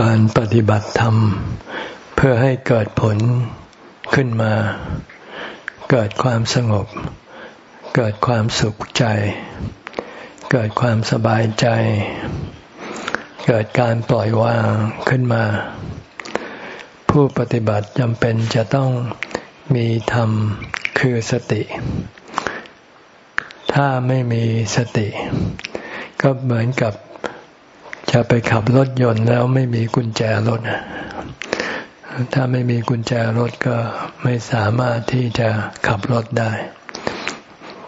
การปฏิบัติธรรม เพื่อให้เกิดผลขึ้นมา เกิดความสงบ เกิดความสุขใจ เกิดความสบายใจ เกิดการปล่อยวางขึ้นมา ผู้ปฏิบัติจำเป็นจะต้องมีธรรมคือสติ ถ้าไม่มีสติ ก็เหมือนกับ จะไปขับรถยนต์แล้วไม่มีกุญแจรถ ถ้าไม่มีกุญแจรถก็ไม่สามารถที่จะขับรถได้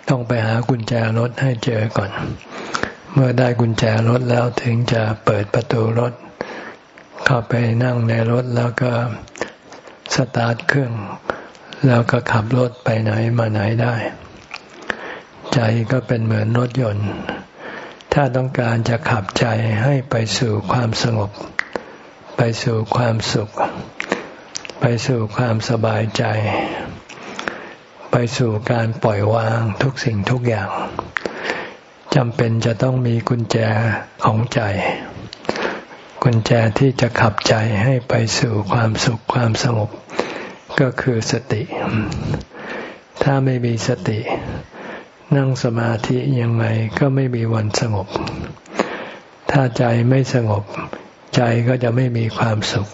ต้องไปหากุญแจรถให้เจอก่อน เมื่อได้กุญแจรถแล้วถึงจะเปิดประตูรถ เข้าไปนั่งในรถแล้วก็สตาร์ทเครื่อง แล้วก็ขับรถไปไหนมาไหนได้ ใจก็เป็นเหมือนรถยนต์ ถ้าต้องการจะขับใจให้ไปสู่ความสงบ ไปสู่ความสุข ไปสู่ความสบายใจ ไปสู่การปล่อยวางทุกสิ่งทุกอย่างจำเป็นจะต้องมีกุญแจของใจ กุญแจที่จะขับใจให้ไปสู่ความสุขความสงบ ก็คือสติ ถ้าไม่มีสติ นั่งสมาธิยังไงก็ไม่มีวันสงบ ถ้าใจไม่สงบ ใจก็จะไม่มีความสุข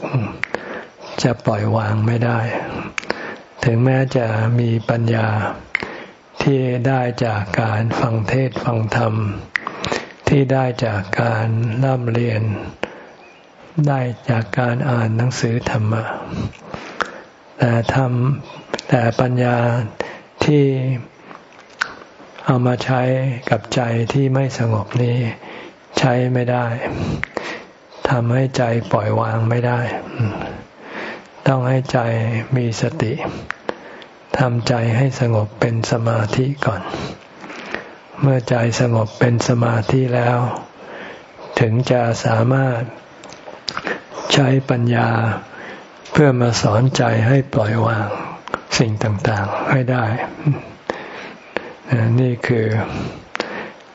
จะปล่อยวางไม่ได้ ถึงแม้จะมีปัญญาที่ได้จากการฟังเทศฟังธรรม ที่ได้จากการร่ำเรียน ได้จากการอ่านหนังสือธรรมะ แต่ธรรมแต่ปัญญาที่ เอามาใช้กับใจที่ไม่สงบนี้ ใช้ไม่ได้ทำให้ใจปล่อยวางไม่ได้ ต้องให้ใจมีสติทำใจให้สงบเป็นสมาธิก่อน เมื่อใจสงบเป็นสมาธิแล้ว ถึงจะสามารถใช้ปัญญาเพื่อมาสอนใจให้ปล่อยวางสิ่งต่างๆให้ได้ นี่คือ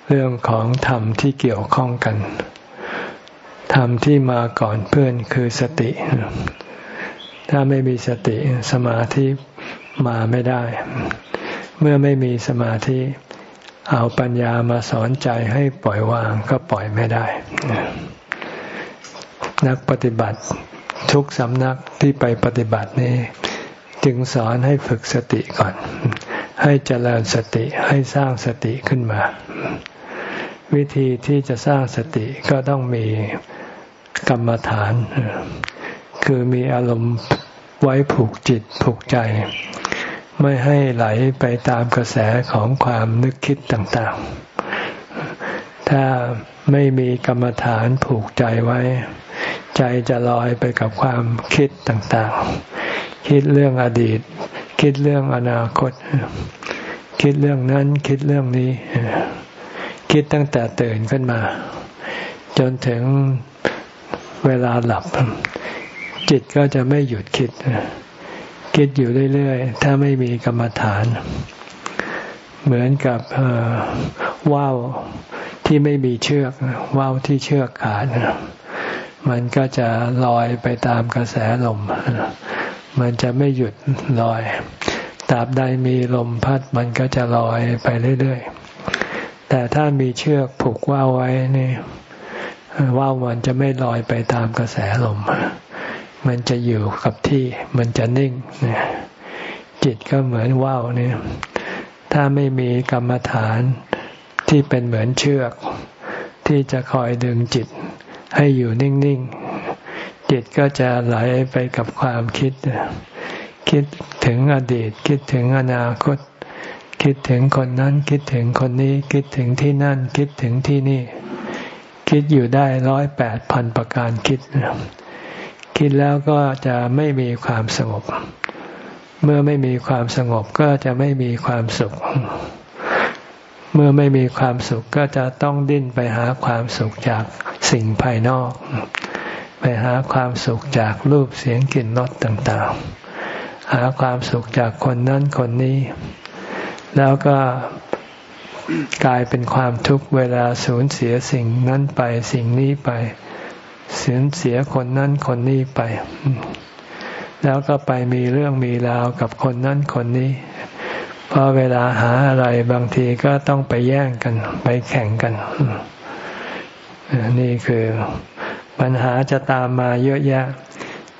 เรื่องของธรรมที่เกี่ยวข้องกัน ธรรมที่มาก่อนเพื่อนคือสติ ถ้าไม่มีสติสมาธิมาไม่ได้ เมื่อไม่มีสมาธิ เอาปัญญามาสอนใจให้ปล่อยวางก็ปล่อยไม่ได้ นักปฏิบัติทุกสำนักที่ไปปฏิบัตินี้ จึงสอนให้ฝึกสติก่อน ให้เจริญสติให้สร้างสติขึ้นมา วิธีที่จะสร้างสติก็ต้องมีกรรมฐาน คือมีอารมณ์ไว้ผูกจิตผูกใจ ไม่ให้ไหลไปตามกระแสของความนึกคิดต่างๆ ถ้าไม่มีกรรมฐานผูกใจไว้ ใจจะลอยไปกับความคิดต่างๆ คิดเรื่องอดีต คิดเรื่องอนาคต คิดเรื่องนั้น คิดเรื่องนี้ คิดตั้งแต่ตื่นขึ้นมา จนถึงเวลาหลับ จิตก็จะไม่หยุดคิด คิดอยู่เรื่อยๆ ถ้าไม่มีกรรมฐาน เหมือนกับว่าวที่ไม่มีเชือกว่าวที่เชือกขาดมันก็จะลอยไปตามกระแสลม มันจะไม่หยุดลอยตราบใดมีลมพัดมันก็จะลอยไปเรื่อยๆ แต่ถ้ามีเชือกผูกว่าวไว้นี่ว่าวมันจะไม่ลอยไปตามกระแสลม มันจะอยู่กับที่ มันจะนิ่งจิตก็เหมือนว่าวนี่ถ้าไม่มีกรรมฐานที่เป็นเหมือนเชือก ที่จะคอยดึงจิตให้อยู่นิ่งๆ จิตก็จะไหลไปกับความคิด คิดถึงอดีต คิดถึงอนาคต คิดถึงคนนั้น คิดถึงคนนี้ คิดถึงที่นั่น คิดถึงที่นี่ คิดอยู่ได้ร้อยแปดพันประการคิด คิดแล้วก็จะไม่มีความสงบ เมื่อไม่มีความสงบก็จะไม่มีความสุข เมื่อไม่มีความสุขก็จะต้องดิ้นไปหาความสุขจากสิ่งภายนอก ไปหาความสุขจากรูปเสียงกลิ่นรสต่างๆ หาความสุขจากคนนั้นคนนี้ แล้วก็กลายเป็นความทุกข์เวลาสูญเสียสิ่งนั้นไปสิ่งนี้ไปสียเสียคนนั้นคนนี้ไป แล้วก็ไปมีเรื่องมีราวกับคนนั้นคนนี้พอเวลาหาอะไรบางทีก็ต้องไปแย่งกัน ไปแข่งกัน นี่คือ ปัญหาจะตามมาเยอะแยะ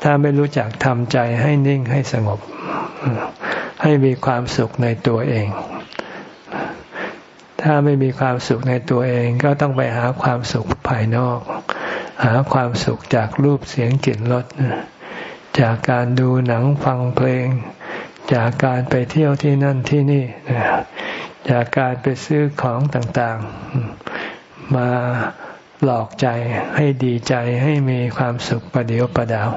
ถ้าไม่รู้จักทำใจให้นิ่งให้สงบ ให้มีความสุขในตัวเอง ถ้าไม่มีความสุขในตัวเองก็ต้องไปหาความสุขภายนอก หาความสุขจากรูปเสียงกลิ่นรสจากการดูหนังฟังเพลง จากการไปเที่ยวที่นั่นที่นี่จากการไปซื้อของต่างๆ มา หลอกใจให้ดีใจให้มีความสุขประเดียวประดาว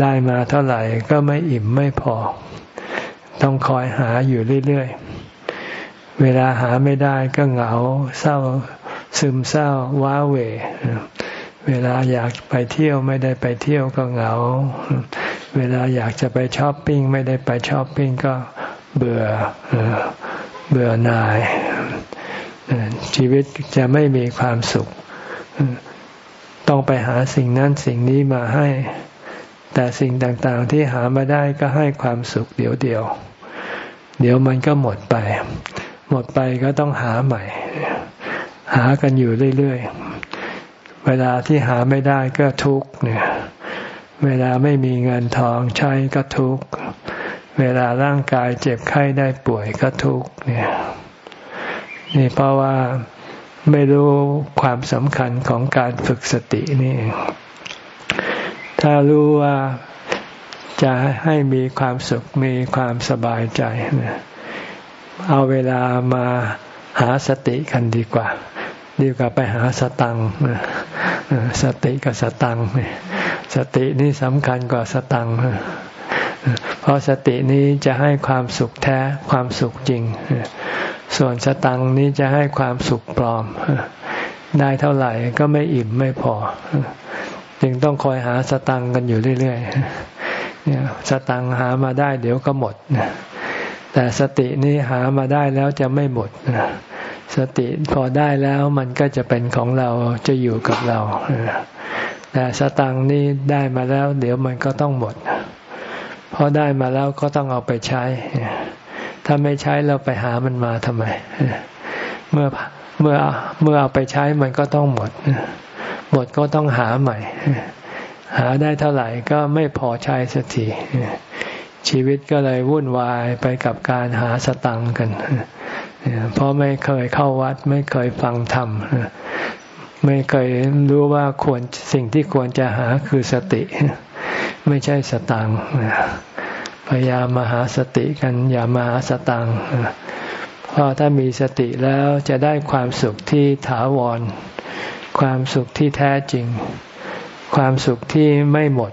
ได้มาเท่าไหร่ก็ไม่อิ่มไม่พอ ต้องคอยหาอยู่เรื่อยๆ เวลาหาไม่ได้ก็เหงาเศร้าซึมเศร้าว้าเหวเวลาอยากไปเที่ยวไม่ได้ไปเที่ยวก็เหงา เวลาอยากจะไปช้อปปิ้งไม่ได้ไปช้อปปิ้งก็เบื่อเบื่อหน่าย ชีวิตจะไม่มีความสุข ต้องไปหาสิ่งนั้นสิ่งนี้มาให้ แต่สิ่งต่างๆที่หามาได้ก็ให้ความสุขเดี๋ยวเดียว เดี๋ยวมันก็หมดไป หมดไปก็ต้องหาใหม่ หากันอยู่เรื่อยๆ เวลาที่หาไม่ได้ก็ทุกข์เนี่ย เวลาไม่มีเงินทองใช้ก็ทุกข์ เวลาร่างกายเจ็บไข้ได้ป่วยก็ทุกข์เนี่ย นี่เพราะว่าไม่รู้ความสำคัญของการฝึกสตินี่ ถ้ารู้ว่าจะให้มีความสุขมีความสบายใจเอาเวลามาหาสติกันดีกว่า ดีกว่าไปหาสตังสติกับสตังสตินี้สำคัญกว่าสตังเพราะสตินี้จะให้ความสุขแท้ความสุขจริง ส่วนสตังนี้จะให้ความสุขปลอม ได้เท่าไหร่ก็ไม่อิ่มไม่พอ จึงต้องคอยหาสตังกันอยู่เรื่อยๆเนี่ยสตังหามาได้เดี๋ยวก็หมด แต่สตินี้หามาได้แล้วจะไม่หมดสติพอได้แล้วมันก็จะเป็นของเราจะอยู่กับเราแต่สตังนี้ได้มาแล้ว เดี๋ยวมันก็ต้องหมดพอได้มาแล้วก็ต้องเอาไปใช้ ถ้าไม่ใช้เราไปหามันมาทำไม เมื่อเมื่อเมื่อเอาไปใช้มันก็ต้องหมด หมดก็ต้องหาใหม่ หาได้เท่าไหร่ก็ไม่พอใช้สักทีชีวิตก็เลยวุ่นวายไปกับการหาสตังกัน เพราะไม่เคยเข้าวัด ไม่เคยฟังธรรม ไม่เคยรู้ว่าควรสิ่งที่ควรจะหาคือสติ ไม่ใช่สตัง พยายามมหาสติกันอย่ามหาสตังเพราะถ้ามีสติแล้วจะได้ความสุขที่ถาวร ความสุขที่แท้จริง ความสุขที่ไม่หมด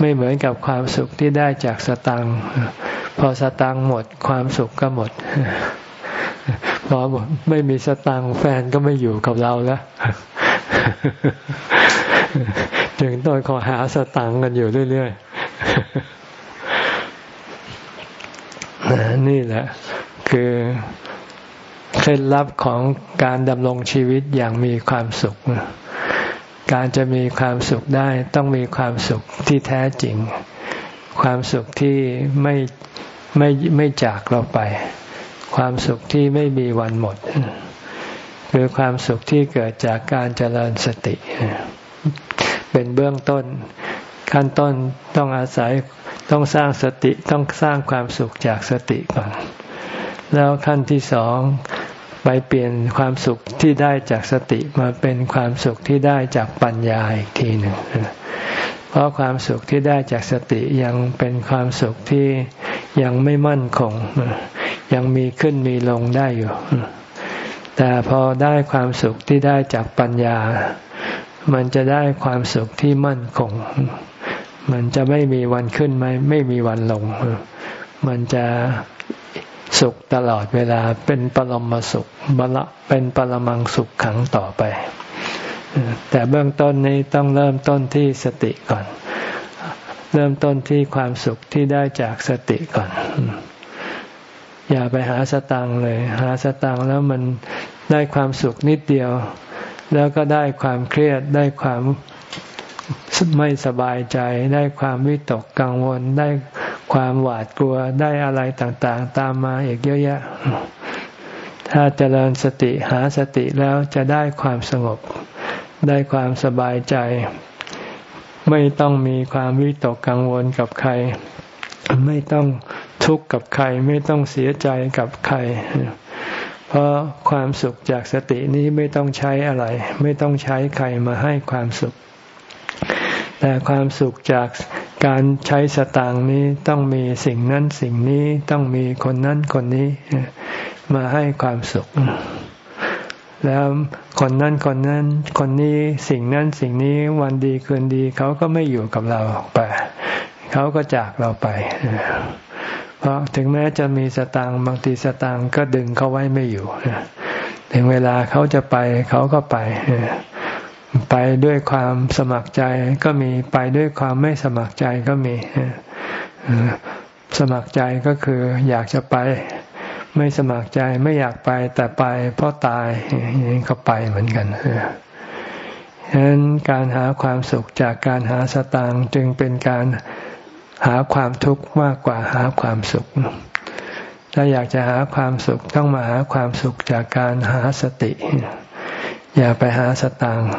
ไม่เหมือนกับความสุขที่ได้จากสตังพอสตังหมด ความสุขก็หมดพอไม่มีสตังแฟนก็ไม่อยู่กับเราแล้วจึงต้องขอหาสตังกันอยู่เรื่อย ๆ นี่แหละ คือเคล็ดลับของการดำรงชีวิตอย่างมีความสุข การจะมีความสุขได้ต้องมีความสุขที่แท้จริง ความสุขที่ไม่ไม่ไม่จากเราไป ความสุขที่ไม่มีวันหมด คือความสุขที่เกิดจากการเจริญสติ เป็นเบื้องต้น ขั้นต้นต้องอาศัย ต้องสร้างสติต้องสร้างความสุขจากสติก่อน แล้วขั้นที่สองไปเปลี่ยนความสุขที่ได้จากสติมาเป็นความสุขที่ได้จากปัญญาอีกทีหนึ่งเพราะความสุขที่ได้จากสติยังเป็นความสุขที่ยังไม่มั่นคง ยังมีขึ้นมีลงได้อยู่ แต่พอได้ความสุขที่ได้จากปัญญา มันจะได้ความสุขที่มั่นคง มันจะไม่มีวันขึ้นไม่ไม่มีวันลง มันจะสุขตลอดเวลาเป็นปรมสุขบละเป็นปรมังสุขขังต่อไป แต่เบื้องต้นนี้ต้องเริ่มต้นที่สติก่อน เริ่มต้นที่ความสุขที่ได้จากสติก่อน อย่าไปหาสตังเลย หาสตังแล้วมันได้ความสุขนิดเดียว แล้วก็ได้ความเครียดได้ความ ไม่สบายใจ ได้ความวิตกกังวล ได้ความหวาดกลัวได้อะไรต่างๆ ตามมาอีกเยอะแยะ ถ้าเจริญสติหาสติแล้วจะได้ความสงบ ได้ความสบายใจ ไม่ต้องมีความวิตกกังวลกับใคร ไม่ต้องทุกข์กับใคร ไม่ต้องเสียใจกับใครเพราะความสุขจากสตินี้ไม่ต้องใช้อะไร ไม่ต้องใช้ใครมาให้ความสุข แต่ความสุขจากการใช้สตางค์นี้ต้องมีสิ่งนั้นสิ่งนี้ต้องมีคนนั้นคนนี้มาให้ความสุข แล้วคนนั้นคนนั้น คนนี้สิ่งนั้นสิ่งนี้วันดีคืนดีเขาก็ไม่อยู่กับเราไปเขาก็จากเราไปเพราะถึงแม้จะมีสตางค์บางทีสตางค์ก็ดึงเขาไว้ไม่อยู่ถึงเวลาเขาจะไปเขาก็ไป ไปด้วยความสมัครใจก็มีไปด้วยความไม่สมัครใจก็มีสมัครใจก็คืออยากจะไป ไม่สมัครใจไม่อยากไปแต่ไปเพราะตายอย่างนี้ก็ไปเหมือนกันฉะนั้นการหาความสุขจากการหาสตางค์จึงเป็นการหาความทุกข์มากกว่าหาความสุข ถ้าอยากจะหาความสุขต้องมาหาความสุขจากการหาสติ อย่าไปหาสตางค์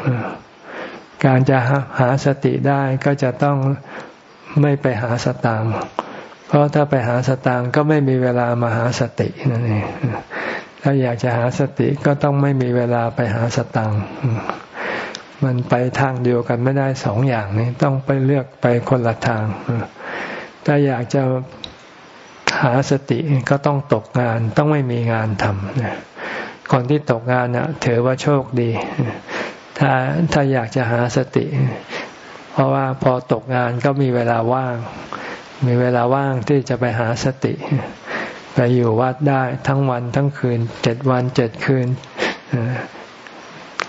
การจะหาสติได้ก็จะต้องไม่ไปหาสตางค์เพราะถ้าไปหาสตางค์ก็ไม่มีเวลามาหาสตินั่นเองถ้าอยากจะหาสติก็ต้องไม่มีเวลาไปหาสตางค์มันไปทางเดียวกันไม่ได้สองอย่างนี้ต้องไปเลือกไปคนละทาง ถ้าอยากจะหาสติก็ต้องตกงานต้องไม่มีงานทำ คนที่ตกงานนะถือว่าโชคดี ถ้าถ้าอยากจะหาสติ เพราะว่าพอตกงานก็มีเวลาว่าง มีเวลาว่างที่จะไปหาสติ ไปอยู่วัดได้ทั้งวันทั้งคืนเจ็ดวันเจ็ดคืน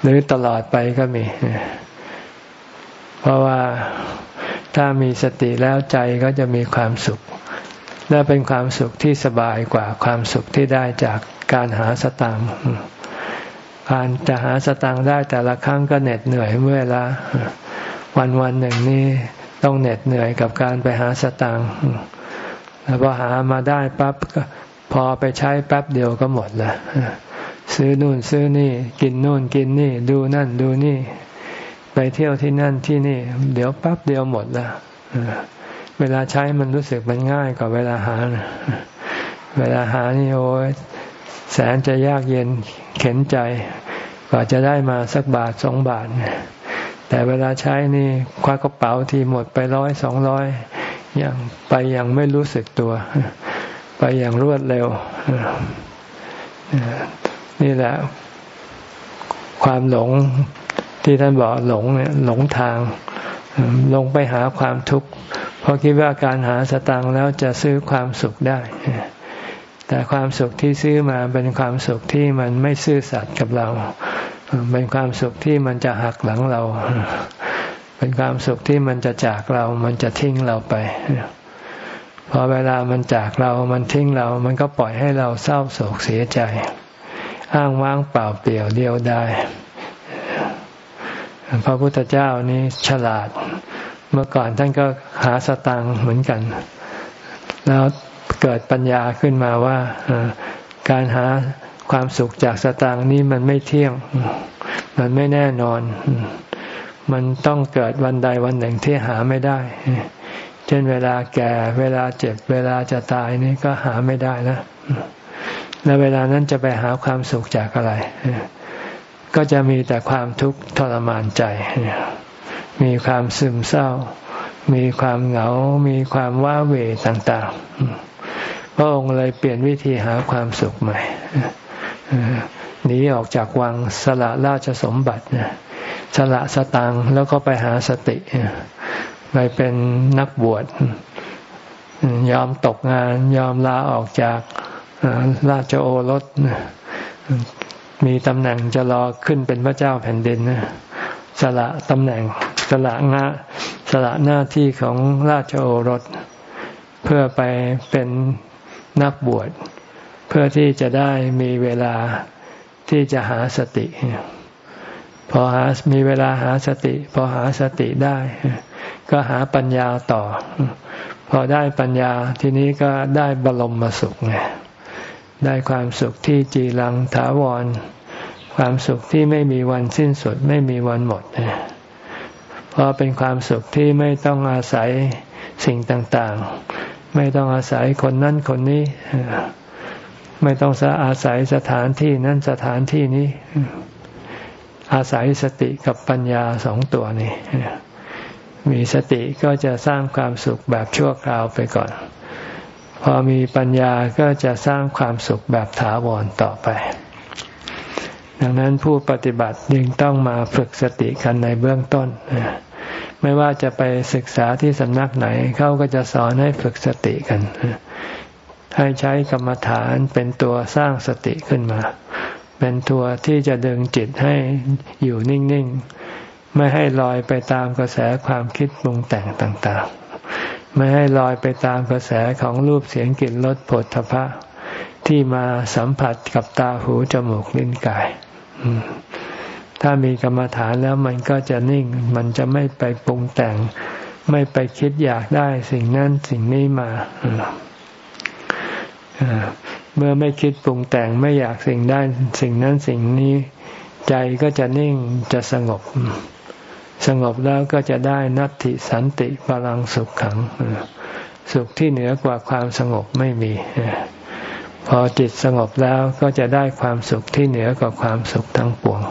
หรือตลอดไปก็มี เพราะว่าถ้ามีสติแล้วใจก็จะมีความสุข และเป็นความสุขที่สบายกว่าความสุขที่ได้จากการหาสตังค์การจะหาสตังค์ได้แต่ละครั้งก็เหน็ดเหนื่อยเมื่อละวันวันหนึ่งนี่ต้องเหน็ดเหนื่อยกับการไปหาสตังค์แล้วพอหามาได้ปั๊บก็พอไปใช้แป๊บเดียวก็หมดละซื้อนู่นซื้อนี่ กินนู่นกินนี่ ดูนั่นดูนี่ ไปเที่ยวที่นั่นที่นี่ เดี๋ยวแป๊บเดียวหมดละ วลาใช้มันรู้สึกมันง่ายกว่าเวลาหา เวลาหานี่โอ้ยแสนจะยากเย็นเข็นใจกว่าจะได้มาสักบาทสองบาท แต่เวลาใช้นี่คว้ากระเป๋าทีหมดไปร้อยสองร้อยอย่างไปอย่างไม่รู้สึกตัว ไปอย่างรวดเร็ว นี่แหละ ความหลงที่ท่านบอกหลงเนี่ยหลงทาง ลงไปหาความทุกข์ เพราะคิดว่าการหาสตังค์แล้วจะซื้อความสุขได้ แต่ความสุขที่ซื้อมาเป็นความสุขที่มันไม่ซื่อสัตย์กับเรา เป็นความสุขที่มันจะหักหลังเรา เป็นความสุขที่มันจะจากเรา มันจะทิ้งเราไปพอเวลามันจากเรา มันทิ้งเรา มันก็ปล่อยให้เราเศร้าโศกเสียใจ อ้างว้างเปล่าเปลี่ยวเดียวได้ พระพุทธเจ้านี้ฉลาด เมื่อก่อนท่านก็หาสตังค์เหมือนกัน แล้วเกิดปัญญาขึ้นมาว่าการหาความสุขจากสตางค์นี้มันไม่เที่ยง มันไม่แน่นอน มันต้องเกิดวันใดวันหนึ่งที่หาไม่ได้ เช่นเวลาแก่ เวลาเจ็บ เวลาจะตายนี่ก็หาไม่ได้นะ แล้วเวลานั้นจะไปหาความสุขจากอะไร ก็จะมีแต่ความทุกข์ทรมานใจ มีความซึมเศร้า มีความเหงา มีความว้าเหวต่างๆ พระองค์เลยเปลี่ยนวิธีหาความสุขใหม่หนีออกจากวังสละราชสมบัติสละสตังแล้วก็ไปหาสติไปเป็นนักบวชยอมตกงานยอมลาออกจากราชโอรสมีตำแหน่งจะรอขึ้นเป็นพระเจ้าแผ่นดินสละตำแหน่ง ละงาสละหน้าที่ของราชโอรส เพื่อไปเป็นนักบวช เพื่อที่จะได้มีเวลาที่จะหาสติ พอหามีเวลาหาสติ พอหาสติได้ ก็หาปัญญาต่อ พอได้ปัญญาทีนี้ก็ได้บรมมาสุขไงได้ความสุขที่จีรังถาวร ความสุขที่ไม่มีวันสิ้นสุดไม่มีวันหมด เพราะเป็นความสุขที่ไม่ต้องอาศัยสิ่งต่างๆ ไม่ต้องอาศัยคนนั้นคนนี้ ไม่ต้องอาศัยสถานที่นั้นสถานที่นี้ อาศัยสติกับปัญญาสองตัวนี้ มีสติก็จะสร้างความสุขแบบชั่วคราวไปก่อน พอมีปัญญาก็จะสร้างความสุขแบบถาวรต่อไป ดังนั้นผู้ปฏิบัติยิ่งต้องมาฝึกสติกันในเบื้องต้น ไม่ว่าจะไปศึกษาที่สำนักไหนเขาก็จะสอนให้ฝึกสติกัน ให้ใช้กรรมฐานเป็นตัวสร้างสติขึ้นมา เป็นตัวที่จะดึงจิตให้อยู่นิ่ง ๆ ไม่ให้ลอยไปตามกระแสความคิดปรุงแต่งต่าง ๆ ไม่ให้ลอยไปตามกระแสของรูปเสียงกลิ่นรสผลทพะ ที่มาสัมผัสกับตาหูจมูกลิ้นกาย ถ้ามีกรรมฐานแล้วมันก็จะนิ่ง มันจะไม่ไปปรุงแต่ง ไม่ไปคิดอยากได้สิ่งนั้นสิ่งนี้มา เมื่อไม่คิดปรุงแต่งไม่อยากสิ่งได้สิ่งนั้นสิ่งนี้ ใจก็จะนิ่งจะสงบ สงบแล้วก็จะได้นัตติสันติพลังสุขขัง สุขที่เหนือกว่าความสงบไม่มี พอจิตสงบแล้วก็จะได้ความสุขที่เหนือกว่าความสุขทั้งปวง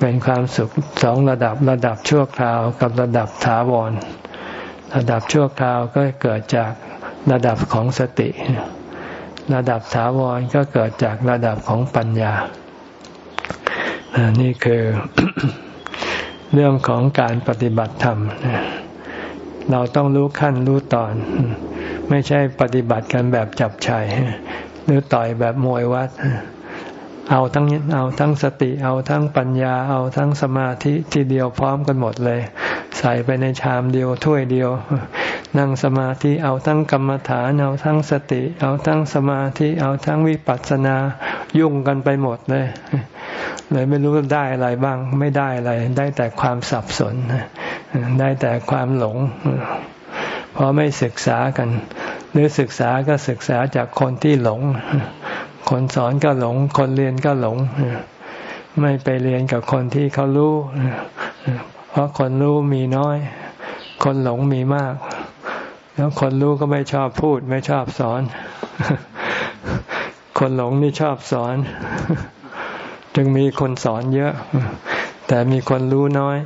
เป็นความสุขสองระดับระดับชั่วคราวกับระดับถาวร ระดับชั่วคราวก็เกิดจากระดับของสติ ระดับถาวรก็เกิดจากระดับของปัญญา นี่คือเรื่องของการปฏิบัติธรรม เราต้องรู้ขั้นรู้ตอน ไม่ใช่ปฏิบัติกันแบบจับชัยหรือต่อยแบบมวยวัด เอาทั้งเอาทั้งสติ เอาทั้งปัญญา เอาทั้งสมาธิทีเดียวพร้อมกันหมดเลย ใส่ไปในชามเดียวถ้วยเดียว นั่งสมาธิเอาทั้งกรรมฐานเอาทั้งสติ เอาทั้งสมาธิ เอาทั้งวิปัสสนายุ่งกันไปหมดเลยเลยไม่รู้ได้อะไรบ้าง ไม่ได้อะไร ได้แต่ความสับสนได้แต่ความหลง เพราะไม่ศึกษากัน หรือศึกษาก็ศึกษาจากคนที่หลง คนสอนก็หลง คนเรียนก็หลง ไม่ไปเรียนกับคนที่เขารู้ เพราะคนรู้มีน้อย คนหลงมีมาก แล้วคนรู้ก็ไม่ชอบพูด ไม่ชอบสอน คนหลงนี่ชอบสอน จึงมีคนสอนเยอะ แต่มีคนรู้น้อย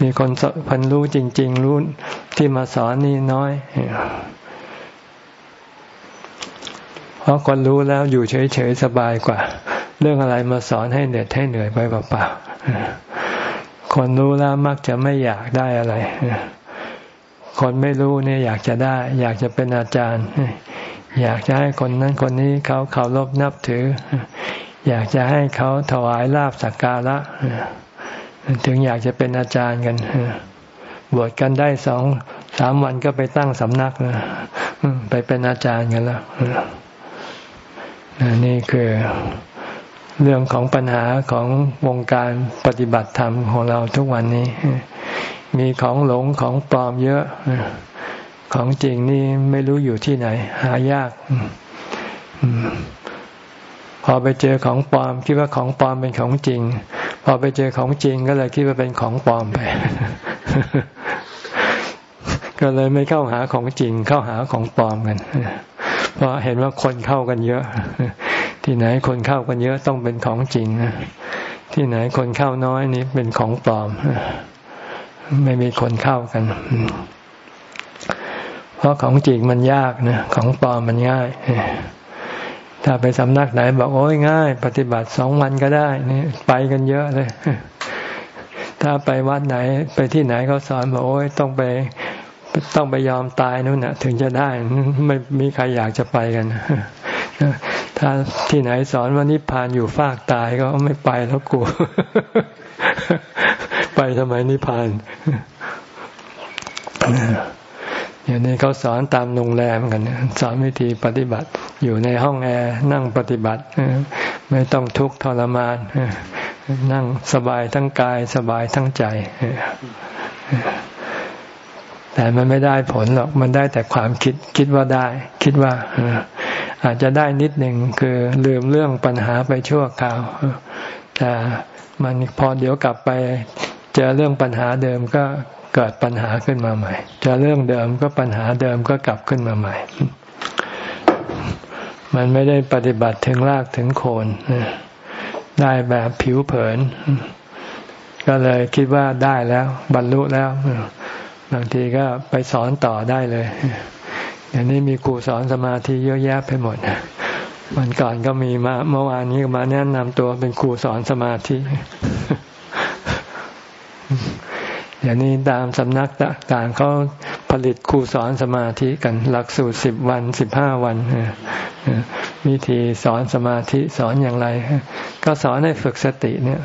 มีคนพันรู้จริง ๆ รู้ที่มาสอนนี่น้อย เพราะคนรู้แล้วอยู่เฉย ๆ สบายกว่า เรื่องอะไรมาสอนให้เหนื่อยให้เหนื่อยไปเปล่าๆคนรู้แล้วมักจะไม่อยากได้อะไร คนไม่รู้เนี่ยอยากจะได้ อยากจะเป็นอาจารย์ อยากจะให้คนนั้นคนนี้เขาเคารพนับถือ อยากจะให้เขาถวายลาบสักการะ ถึงอยากจะเป็นอาจารย์กันบวชกันได้สองสามวันก็ไปตั้งสำนักนะไปเป็นอาจารย์กันแล้วนี่คือเรื่องของปัญหาของวงการปฏิบัติธรรมของเราทุกวันนี้ มีของหลงของปลอมเยอะ ของจริงนี่ไม่รู้อยู่ที่ไหน หายาก พอไปเจอของปลอมคิดว่าของปลอมเป็นของจริง พอไปเจอของจริงก็เลยคิดว่าเป็นของปลอมไป ก็เลยไม่เข้าหาของจริง เข้าหาของปลอมกันเพราะเห็นว่าคนเข้ากันเยอะ ที่ไหนคนเข้ากันเยอะต้องเป็นของจริงที่ไหนคนเข้าน้อยนี่เป็นของปลอม ไม่มีคนเข้ากัน เพราะของจริงมันยากนะของปลอมมันง่าย ถ้าไปสำนักไหนบอกโอ้ยง่าย ปฏิบัติสองวันก็ได้นี่ไปกันเยอะเลย ถ้าไปวัดไหนไปที่ไหนเขาสอนบอกโอ้ยต้องไปต้องไปยอมตายนู่นน่ะถึงจะได้ไม่มีใครอยากจะไปกันถ้าที่ไหนสอนว่านิพพานอยู่ฟากตายก็ไม่ไปแล้วกลัวไปทำไมนิพพาน อย่างนี้เขาสอนตามโรงแรมกันสอนวิธีปฏิบัติ อยู่ในห้องแอร์นั่งปฏิบัติ ไม่ต้องทุกข์ทรมาน นั่งสบายทั้งกายสบายทั้งใจ แต่มันไม่ได้ผลหรอก มันได้แต่ความคิดคิดว่าได้ คิดว่าอาจจะได้นิดหนึ่งคือลืมเรื่องปัญหาไปชั่วคราวแต่มันพอเดี๋ยวกลับไป เจอเรื่องปัญหาเดิมก็ เกิดปัญหาขึ้นมาใหม่จอเรื่องเดิมก็ปัญหาเดิมก็กลับขึ้นมาใหม่ มันไม่ได้ปฏิบัติถึงรากถึงโคนได้แบบผิวเผิน ก็เลยคิดว่าได้แล้ว บรรลุแล้ว บางทีก็ไปสอนต่อได้เลยอย่างนี้มีครูสอนสมาธิเยอะแยะไปหมดวันก่อนก็มีมาเมื่อวานนี้มาแนะนำตัวเป็นครูสอนสมาธิ อย่างนี้ตามสำนักต่างเขาผลิตครูสอนสมาธิกันหลักสูตรสิบวันสิบห้าวันวิธีสอนสมาธิสอนอย่างไร ก็สอนให้ฝึกสติเนี่ย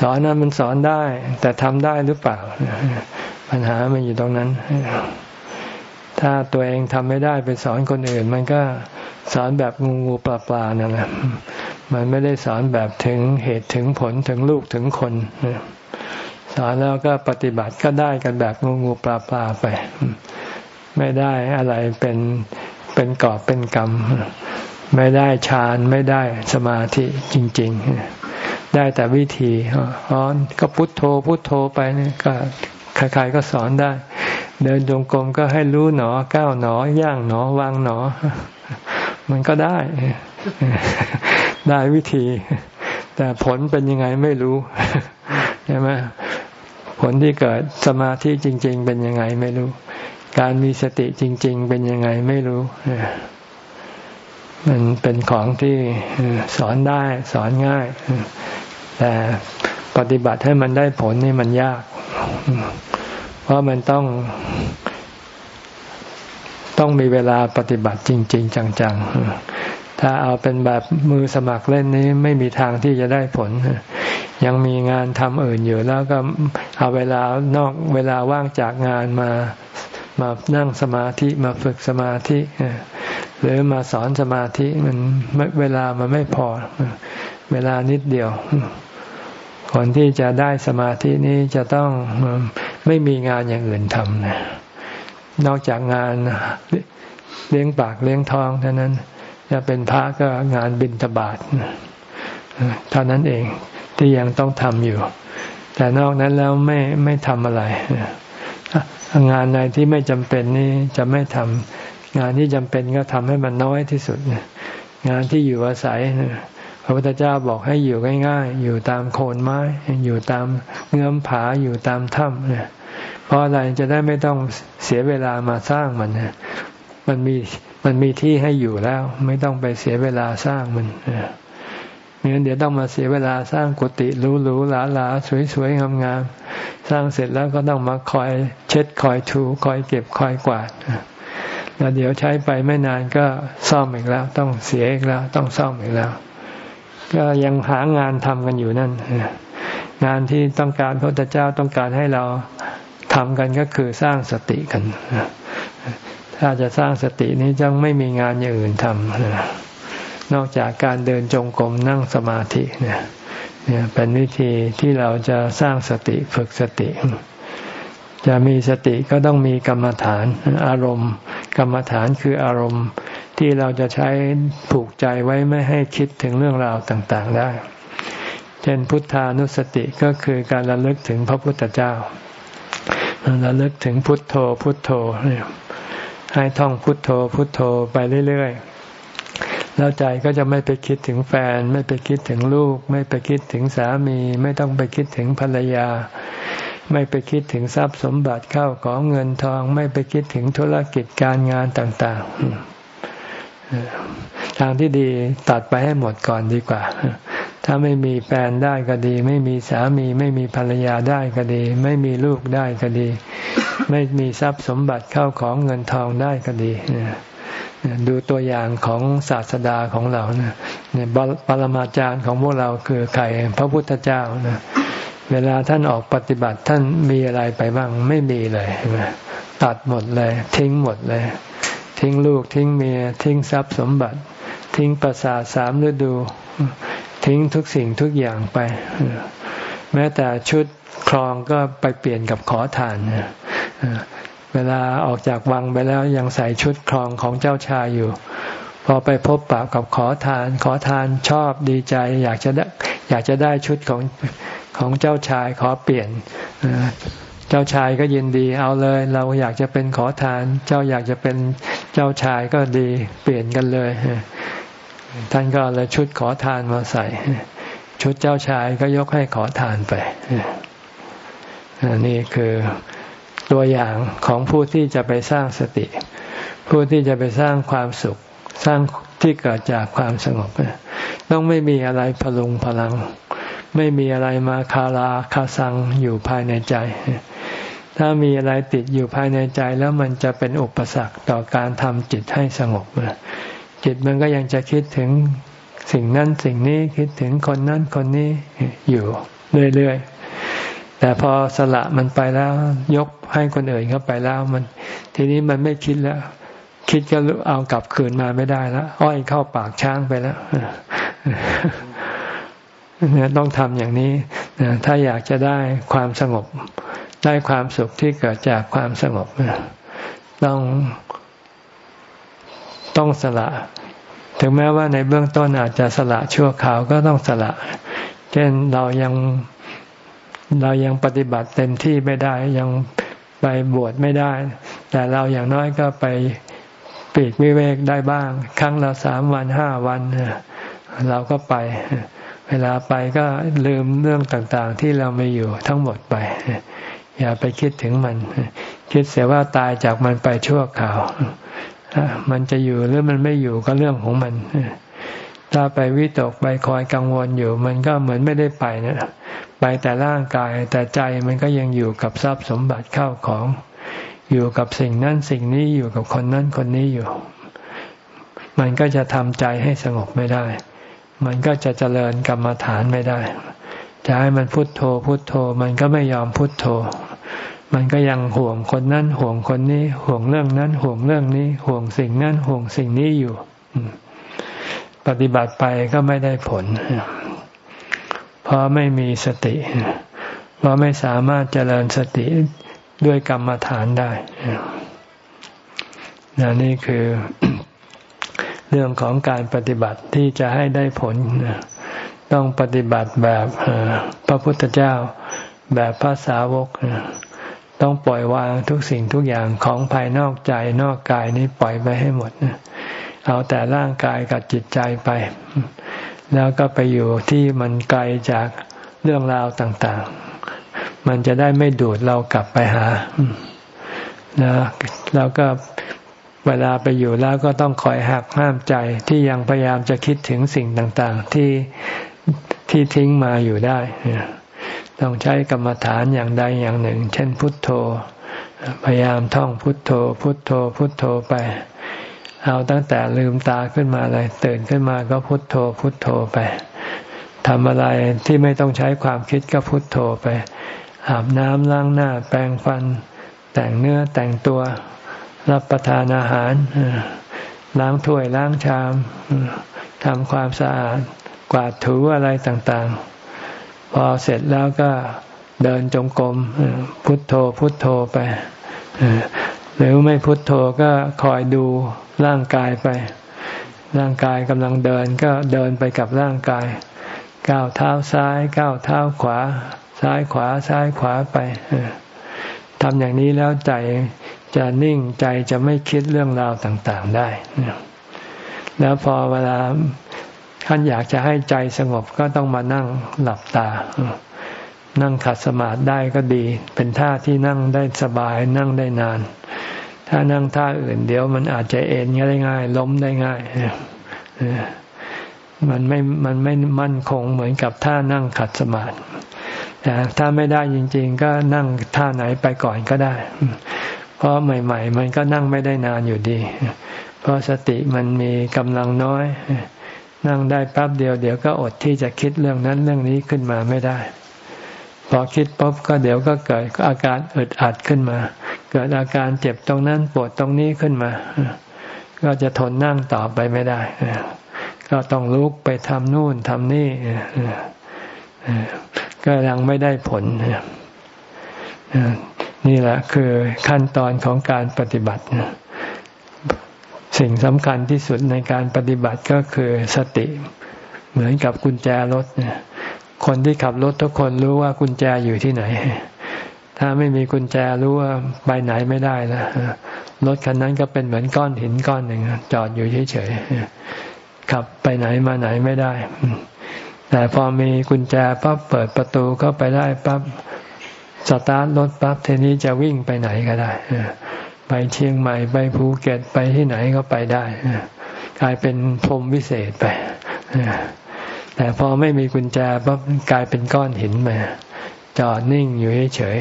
สอนนั้นมันสอนได้ แต่ทำได้หรือเปล่า ปัญหามันอยู่ตรงนั้น ถ้าตัวเองทำไม่ได้ไปสอนคนอื่น มันก็สอนแบบงูงูปลาปลานั่นแหละมันไม่ได้สอนแบบถึงเหตุถึงผลถึงลูกถึงคน สอนแล้วก็ปฏิบัติก็ได้กันแบบงูงูปลาปลาไป ไม่ได้อะไรเป็นเป็นกอบเป็นกรรม ไม่ได้ฌานไม่ได้สมาธิจริง ๆ ได้แต่วิธีอ๋อก็พุทโธพุทโธไปนี่ก็ใครๆก็สอนได้ เดินจงกรมก็ให้รู้หนอก้าวหนอย่างหนอวางหนอ มันก็ได้ ได้วิธี แต่ผลเป็นยังไงไม่รู้ใช่ไหม ลที่เกิดสมาธิจริง ๆ เป็นยังไงไม่รู้ การมีสติจริง ๆ เป็นยังไงไม่รู้มันเป็นของที่สอนได้สอนง่าย แต่ปฏิบัติให้มันได้ผลนี่มันยาก เพราะมันต้อง ต้องมีเวลาปฏิบัติจริง ๆ จัง ๆ ถ้าเอาเป็นแบบมือสมัครเล่นนี้ไม่มีทางที่จะได้ผล ยังมีงานทำอื่นอยู่แล้วก็เอาเวลานอกเวลาว่างจากงานมามานั่งสมาธิมาฝึกสมาธิหรือมาสอนสมาธิมันเวลามันไม่พอ เวลานิดเดียวคนที่จะได้สมาธินี้จะต้องไม่มีงานอย่างอื่นทำนะนอกจากงานเลี้ยงปากเลี้ยงท้องเท่านั้น จะเป็นพระก็งานบิณฑบาตเท่านั้นเองที่ยังต้องทำอยู่ แต่นอกนั้นแล้วไม่ไม่ทำอะไร งานใดที่ไม่จำเป็นนี่จะไม่ทำงานที่จำเป็นก็ทำให้มันน้อยที่สุด งานที่อยู่อาศัยพระพุทธเจ้าบอกให้อยู่ง่ายๆ อยู่ตามโคนไม้ อยู่ตามเงื้อมผา อยู่ตามถ้ำเนี่ยเพราะอะไรจะได้ไม่ต้องเสียเวลามาสร้างมัน มันมีมันมีที่ให้อยู่แล้ว ไม่ต้องไปเสียเวลาสร้างมันงั้นเดี๋ยวต้องมาเสียเวลาสร้างกุฏิหรูๆหลาๆสวยๆงามๆสร้างเสร็จแล้วก็ต้องมาคอยเช็ดคอยถูคอยเก็บคอยกวาดแล้วเดี๋ยวใช้ไปไม่นานก็ซ่อมอีกแล้ว ต้องเสียอีกแล้ว ต้องซ่อมอีกแล้ว ก็ยังหางานทำกันอยู่นั่นงานที่ต้องการพระพุทธเจ้าต้องการให้เราทำกันก็คือสร้างสติกัน ถ้าจะสร้างสตินี้จังไม่มีงานอย่างอื่นทำนอกจากการเดินจงกรมนั่งสมาธิเนี่ยเนี่ยเป็นวิธีที่เราจะสร้างสติฝึกสติ จะมีสติก็ต้องมีกรรมฐานอารมณ์ กรรมฐานคืออารมณ์ที่เราจะใช้ผูกใจไว้ไม่ให้คิดถึงเรื่องราวต่างๆได้ เช่นพุทธานุสติก็คือการระลึกถึงพระพุทธเจ้าระลึกถึงพุทโธพุทโธ ให้ท่องพุทโธพุทโธไปเรื่อยๆ แล้วใจก็จะไม่ไปคิดถึงแฟน ไม่ไปคิดถึงลูก ไม่ไปคิดถึงสามี ไม่ต้องไปคิดถึงภรรยา ไม่ไปคิดถึงทรัพย์สมบัติเข้าของเงินทอง ไม่ไปคิดถึงธุรกิจการงานต่าง ๆ ทางที่ดีตัดไปให้หมดก่อนดีกว่าถ้าไม่มีแฟนได้ก็ดี ไม่มีสามี ไม่มีภรรยาได้ก็ดี ไม่มีลูกได้ก็ดี ไม่มีทรัพย์สมบัติเข้าของเงินทองได้ก็ดีดูตัวอย่างของศาสดาของเราเนี่ยปรมาจารย์ของพวกเราคือใครพระพุทธเจ้านะเวลาท่านออกปฏิบัติท่านมีอะไรไปบ้างไม่มีเลยตัดหมดเลย ทิ้งหมดเลย ทิ้งลูกทิ้งเมีย ทิ้งทรัพย์สมบัติ ทิ้งประสาทสามฤดู ทิ้งทุกสิ่งทุกอย่างไป แม้แต่ชุดครองก็ไปเปลี่ยนกับขอทาน เวลาออกจากวังไปแล้วยังใส่ชุดครองของเจ้าชายอยู่ พอไปพบปะกับขอทาน ขอทานชอบดีใจ อยากจะได้อยากจะได้ชุดของของเจ้าชายขอเปลี่ยนเจ้าชายก็ยินดี เอาเลย เราอยากจะเป็นขอทาน เจ้าอยากจะเป็นเจ้าชายก็ดีเปลี่ยนกันเลยท่านก็เลยชุดขอทานมาใส่ ชุดเจ้าชายก็ยกให้ขอทานไปนี่คือ ตัวอย่างของผู้ที่จะไปสร้างสติ ผู้ที่จะไปสร้างความสุข สร้างที่เกิดจากความสงบ ต้องไม่มีอะไรพลุงพลัง ไม่มีอะไรมาคาราคาซังอยู่ภายในใจ ถ้ามีอะไรติดอยู่ภายในใจแล้วมันจะเป็นอุปสรรคต่อการทำจิตให้สงบจิตมันก็ยังจะคิดถึงสิ่งนั้นสิ่งนี้คิดถึงคนนั้นคนนี้อยู่เรื่อยๆ แต่พอสละมันไปแล้ว ยกให้คนอื่นเข้าไปแล้วมัน ทีนี้มันไม่คิดแล้ว คิดก็เอากลับคืนมาไม่ได้แล้วอ้อยเข้าปากช้างไปแล้วเนี่ยต้องทำอย่างนี้ถ้าอยากจะได้ความสงบ ได้ความสุขที่เกิดจากความสงบต้องต้องสละ ถึงแม้ว่าในเบื้องต้นอาจจะสละชั่วคราวก็ต้องสละ เช่นเรายัง เรายังปฏิบัติเต็มที่ไม่ได้ยังไปบวชไม่ได้ แต่เราอย่างน้อยก็ไปปีกวิเวกได้บ้าง ครั้งละสามวันห้าวัน เราก็ไป เวลาไปก็ลืมเรื่องต่างๆ ที่เราไม่อยู่ทั้งหมดไป อย่าไปคิดถึงมัน คิดเสียว่าตายจากมันไปชั่วคราวมันจะอยู่หรือมันไม่อยู่ก็เรื่องของมัน ถ้าไปวิตกไปคอยกังวลอยู่ มันก็เหมือนไม่ได้ไปนะไปแต่ร่างกายแต่ใจมันก็ยังอยู่กับทรัพย์สมบัติเข้าของ อยู่กับสิ่งนั้นสิ่งนี้อยู่กับคนนั้นคนนี้อยู่ มันก็จะทำใจให้สงบไม่ได้ มันก็จะเจริญกรรมฐานไม่ได้จะให้มันพุทโธพุทโธ มันก็ไม่ยอมพุทโธ มันก็ยังห่วงคนนั้นห่วงคนนี้ ห่วงเรื่องนั้น ห่วงเรื่องนี้ ห่วงสิ่งนั้นห่วงสิ่งนี้อยู่ ปฏิบัติไปก็ไม่ได้ผล เพราะไม่มีสติ เพราะไม่สามารถเจริญสติด้วยกรรมฐานได้นนี่คือเรื่องของการปฏิบัติที่จะให้ได้ผล ต้องปฏิบัติแบบพระพุทธเจ้า แบบพระสาวก ต้องปล่อยวางทุกสิ่งทุกอย่างของภายนอกใจนอกกายนี้ปล่อยไปให้หมด เอาแต่ร่างกายกับจิตใจไป แล้วก็ไปอยู่ที่มันไกลจากเรื่องราวต่างๆ มันจะได้ไม่ดูดเรากลับไปหานะแล้วก็เวลาไปอยู่แล้วก็ต้องคอยหักห้ามใจที่ยังพยายามจะคิดถึงสิ่งต่างๆ ที่ที่ทิ้งมาอยู่ได้ ต้องใช้กรรมฐานอย่างใดอย่างหนึ่ง เช่นพุทโธ พยายามท่องพุทโธ พุทโธ พุทโธไป เอาตั้งแต่ลืมตาขึ้นมาเลยตื่นขึ้นมาก็พุทโธพุทโธไปทำอะไรที่ไม่ต้องใช้ความคิดก็พุทโธไปอาบน้ำล้างหน้า แปรงฟัน แต่งเนื้อแต่งตัว รับประทานอาหารล้างถ้วยล้างชามทำความสะอาด กวาดถูอะไรต่างๆ พอเสร็จแล้วก็เดินจงกรมพุทโธพุทโธไป หรือไม่พุทโธก็คอยดูร่างกายไป ร่างกายกำลังเดินก็เดินไปกับร่างกาย ก้าวเท้าซ้ายก้าวเท้าขวา ซ้ายขวาซ้ายขวาไปทำอย่างนี้แล้วใจจะนิ่งใจจะไม่คิดเรื่องราวต่าง ๆได้แล้วพอเวลาท่านอยากจะให้ใจสงบก็ต้องมานั่งหลับตา นั่งขัดสมาธิได้ก็ดี เป็นท่าที่นั่งได้สบายนั่งได้นาน ถ้านั่งท่าอื่นเดี๋ยวมันอาจจะเอ็นได้ง่าย ล้มได้ง่ายมันไม่ มันไม่มั่นคงเหมือนกับท่านั่งขัดสมาธิแต่ถ้าไม่ได้จริง ๆ ก็นั่งท่าไหนไปก่อนก็ได้ เพราะใหม่ ๆ มันก็นั่งไม่ได้นานอยู่ดี เพราะสติมันมีกำลังน้อย นั่งได้แป๊บเดียวเดี๋ยวก็อดที่จะคิดเรื่องนั้นเรื่องนี้ขึ้นมาไม่ได้ พอคิดปุ๊บก็เดี๋ยวก็เกิดอาการอึดอัดขึ้นมา เกิดอาการเจ็บตรงนั้นปวดตรงนี้ขึ้นมา ก็จะทนนั่งต่อไปไม่ได้ ก็ต้องลุกไปทำนู่นทำนี่ก็ยังไม่ได้ผลนี่แหละคือขั้นตอนของการปฏิบัติ สิ่งสำคัญที่สุดในการปฏิบัติก็คือสติ เหมือนกับกุญแจรถ คนที่ขับรถทุกคนรู้ว่ากุญแจอยู่ที่ไหน ถ้าไม่มีกุญแจรู้ว่าไปไหนไม่ได้แล้วรถคันนั้นก็เป็นเหมือนก้อนหินก้อนหนึ่งจอดอยู่เฉยๆขับไปไหนมาไหนไม่ได้ แต่พอมีกุญแจปั๊บเปิดประตูเข้าไปได้ปั๊บสตาร์ทรถปั๊บทีนี้จะวิ่งไปไหนก็ได้ไปเชียงใหม่ไปภูเก็ตไปที่ไหนก็ไปได้กลายเป็นพรมวิเศษไป แต่พอไม่มีกุญแจปั๊บกลายเป็นก้อนหินมาจอดนิ่งอยู่เฉย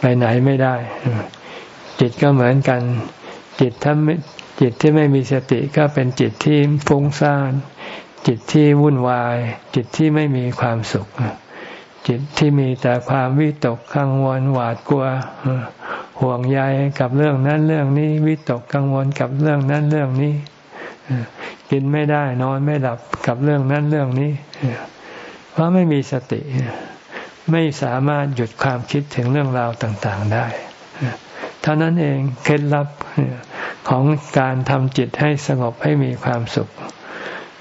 ไปไหนไม่ได้ จิตก็เหมือนกัน จิตถ้าจิตที่ไม่มีสติก็เป็นจิตที่ฟุ้งซ่านจิตที่วุ่นวาย จิตที่ไม่มีความสุข จิตที่มีแต่ความวิตกกังวลหวาดกลัว ห่วงใยกับเรื่องนั้นเรื่องนี้ วิตกกังวลกับเรื่องนั้นเรื่องนี้ กินไม่ได้นอนไม่หลับกับเรื่องนั้นเรื่องนี้ เพราะไม่มีสติ ไม่สามารถหยุดความคิดถึงเรื่องราวต่างๆได้เท่านั้นเองเคล็ดลับของการทำจิตให้สงบให้มีความสุข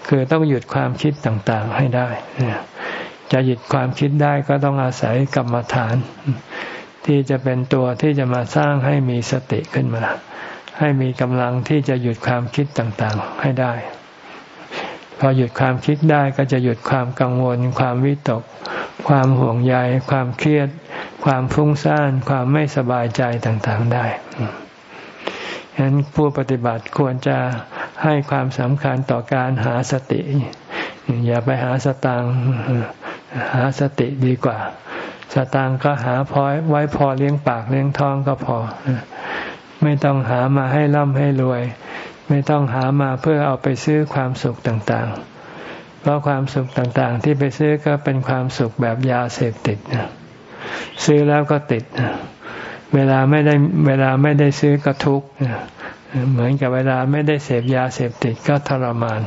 คือต้องหยุดความคิดต่างๆให้ได้ จะหยุดความคิดได้ก็ต้องอาศัยกรรมฐาน ที่จะเป็นตัวที่จะมาสร้างให้มีสติขึ้นมา ให้มีกำลังที่จะหยุดความคิดต่างๆ ให้ได้ พอหยุดความคิดได้ก็จะหยุดความกังวล ความวิตก ความห่วงใย ความเครียด ความฟุ้งซ่าน ความไม่สบายใจต่างๆได้ฉะนั้นผู้ปฏิบัติควรจะให้ความสำคัญต่อการหาสติ อย่าไปหาสตังหาสติดีกว่า สตางก็หาพอไว้พอเลี้ยงปากเลี้ยงท้องก็พอ ไม่ต้องหามาให้ร่ำให้รวย ไม่ต้องหามาเพื่อเอาไปซื้อความสุขต่างๆ เพราะความสุขต่างๆ ที่ไปซื้อก็เป็นความสุขแบบยาเสพติดซื้อแล้วก็ติดเวลาไม่ได้เวลาไม่ได้ซื้อก็ทุกข์เหมือนกับเวลาไม่ได้เสพยาเสพติดก็ทรมาน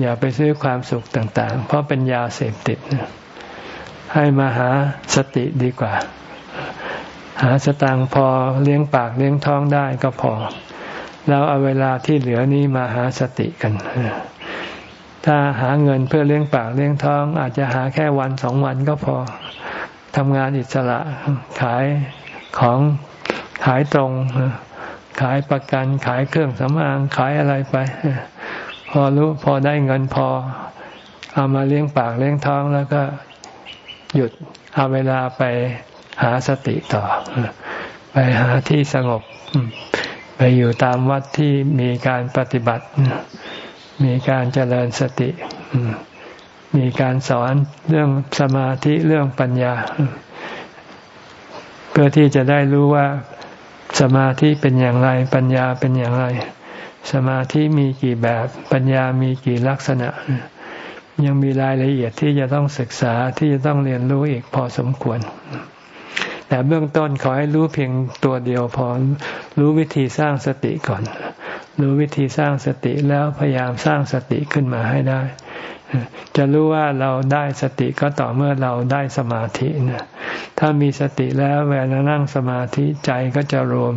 อย่าไปซื้อความสุขต่าง ๆ เพราะเป็นยาเสพติดให้มาหาสติดีกว่า หาสตางพอเลี้ยงปากเลี้ยงท้องได้ก็พอ แล้วเอาเวลาที่เหลือนี้มาหาสติกัน ถ้าหาเงินเพื่อเลี้ยงปากเลี้ยงท้อง อาจจะหาแค่วันสองวันก็พอทำงานอิสระขายของขายตรง ขายประกันขายเครื่องสำอางขายอะไรไป พอรู้พอได้เงินพอ เอามาเลี้ยงปากเลี้ยงท้องแล้วก็หยุดเอาเวลาไป หาสติต่อ ไปหาที่สงบ ไปอยู่ตามวัดที่มีการปฏิบัติ มีการเจริญสติ มีการสอนเรื่องสมาธิเรื่องปัญญา เพื่อที่จะได้รู้ว่าสมาธิเป็นอย่างไร ปัญญาเป็นอย่างไร สมาธิมีกี่แบบ ปัญญามีกี่ลักษณะ ยังมีรายละเอียดที่จะต้องศึกษาที่จะต้องเรียนรู้อีกพอสมควร แต่เบื้องต้นขอให้รู้เพียงตัวเดียวพอ รู้วิธีสร้างสติก่อน รู้วิธีสร้างสติแล้วพยายามสร้างสติขึ้นมาให้ได้ จะรู้ว่าเราได้สติก็ต่อเมื่อเราได้สมาธินะถ้ามีสติแล้วเวลานั่งสมาธิใจก็จะรวม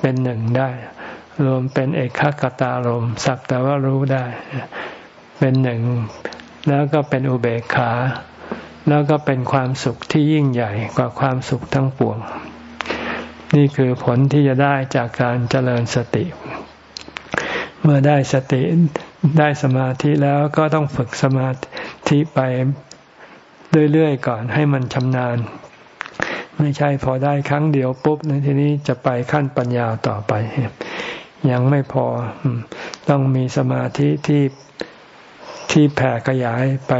เป็นหนึ่งได้ รวมเป็นเอกขตารมสักแต่ว่ารู้ได้ เป็นหนึ่งแล้วก็เป็นอุเบกขา แล้วก็เป็นความสุขที่ยิ่งใหญ่กว่าความสุขทั้งปวง นี่คือผลที่จะได้จากการเจริญสติ เมื่อได้สติได้สมาธิแล้วก็ต้องฝึกสมาธิไปเรื่อยๆก่อนให้มันชำนาญ ไม่ใช่พอได้ครั้งเดียวปุ๊บในทีนี้จะไปขั้นปัญญาต่อไป ยังไม่พอต้องมีสมาธิที่ที่แผ่ขยายไป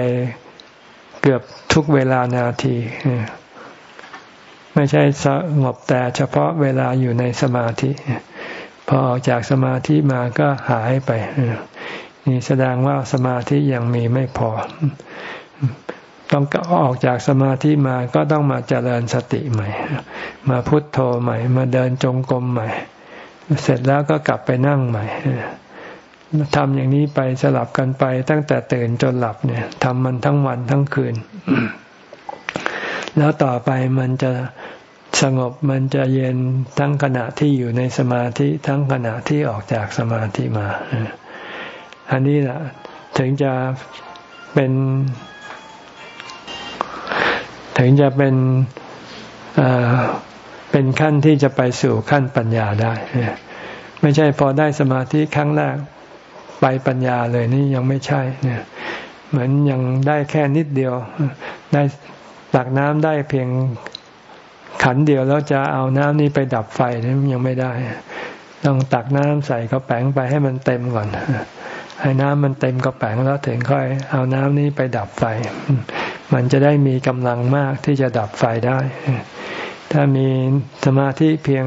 กือบทุกเวลานาที ไม่ใช่สงบแต่เฉพาะเวลาอยู่ในสมาธิ พอออกจากสมาธิมาก็หายไป นี่แสดงว่าสมาธิยังมีไม่พอ ต้องออกจากสมาธิมาก็ต้องมาเจริญสติใหม่ มาพุทโธใหม่ มาเดินจงกรมใหม่ เสร็จแล้วก็กลับไปนั่งใหม่ ทำอย่างนี้ไปสลับกันไป ตั้งแต่ตื่นจนหลับเนี่ยทำมันทั้งวันทั้งคืน แล้วต่อไปมันจะสงบมันจะเย็นทั้งขณะที่อยู่ในสมาธิทั้งขณะที่ออกจากสมาธิมา อันนี้แหละถึงจะเป็น ถึงจะเป็นเป็นขั้นที่จะไปสู่ขั้นปัญญาได้ ไม่ใช่พอได้สมาธิครั้งแรก ไปปัญญาเลยนี่ยังไม่ใช่เนี่ยเหมือนยังได้แค่นิดเดียว ได้ตักน้ำได้เพียงขันเดียวแล้วจะเอาน้ำนี้ไปดับไฟนี่ยังไม่ได้ ต้องตักน้ำใส่กระแป้งไปให้มันเต็มก่อนให้น้ำมันเต็มกระแป้งแล้วถึงค่อย เอาน้ำนี้ไปดับไฟ มันจะได้มีกำลังมากที่จะดับไฟได้ ถ้ามีสมาธิเพียง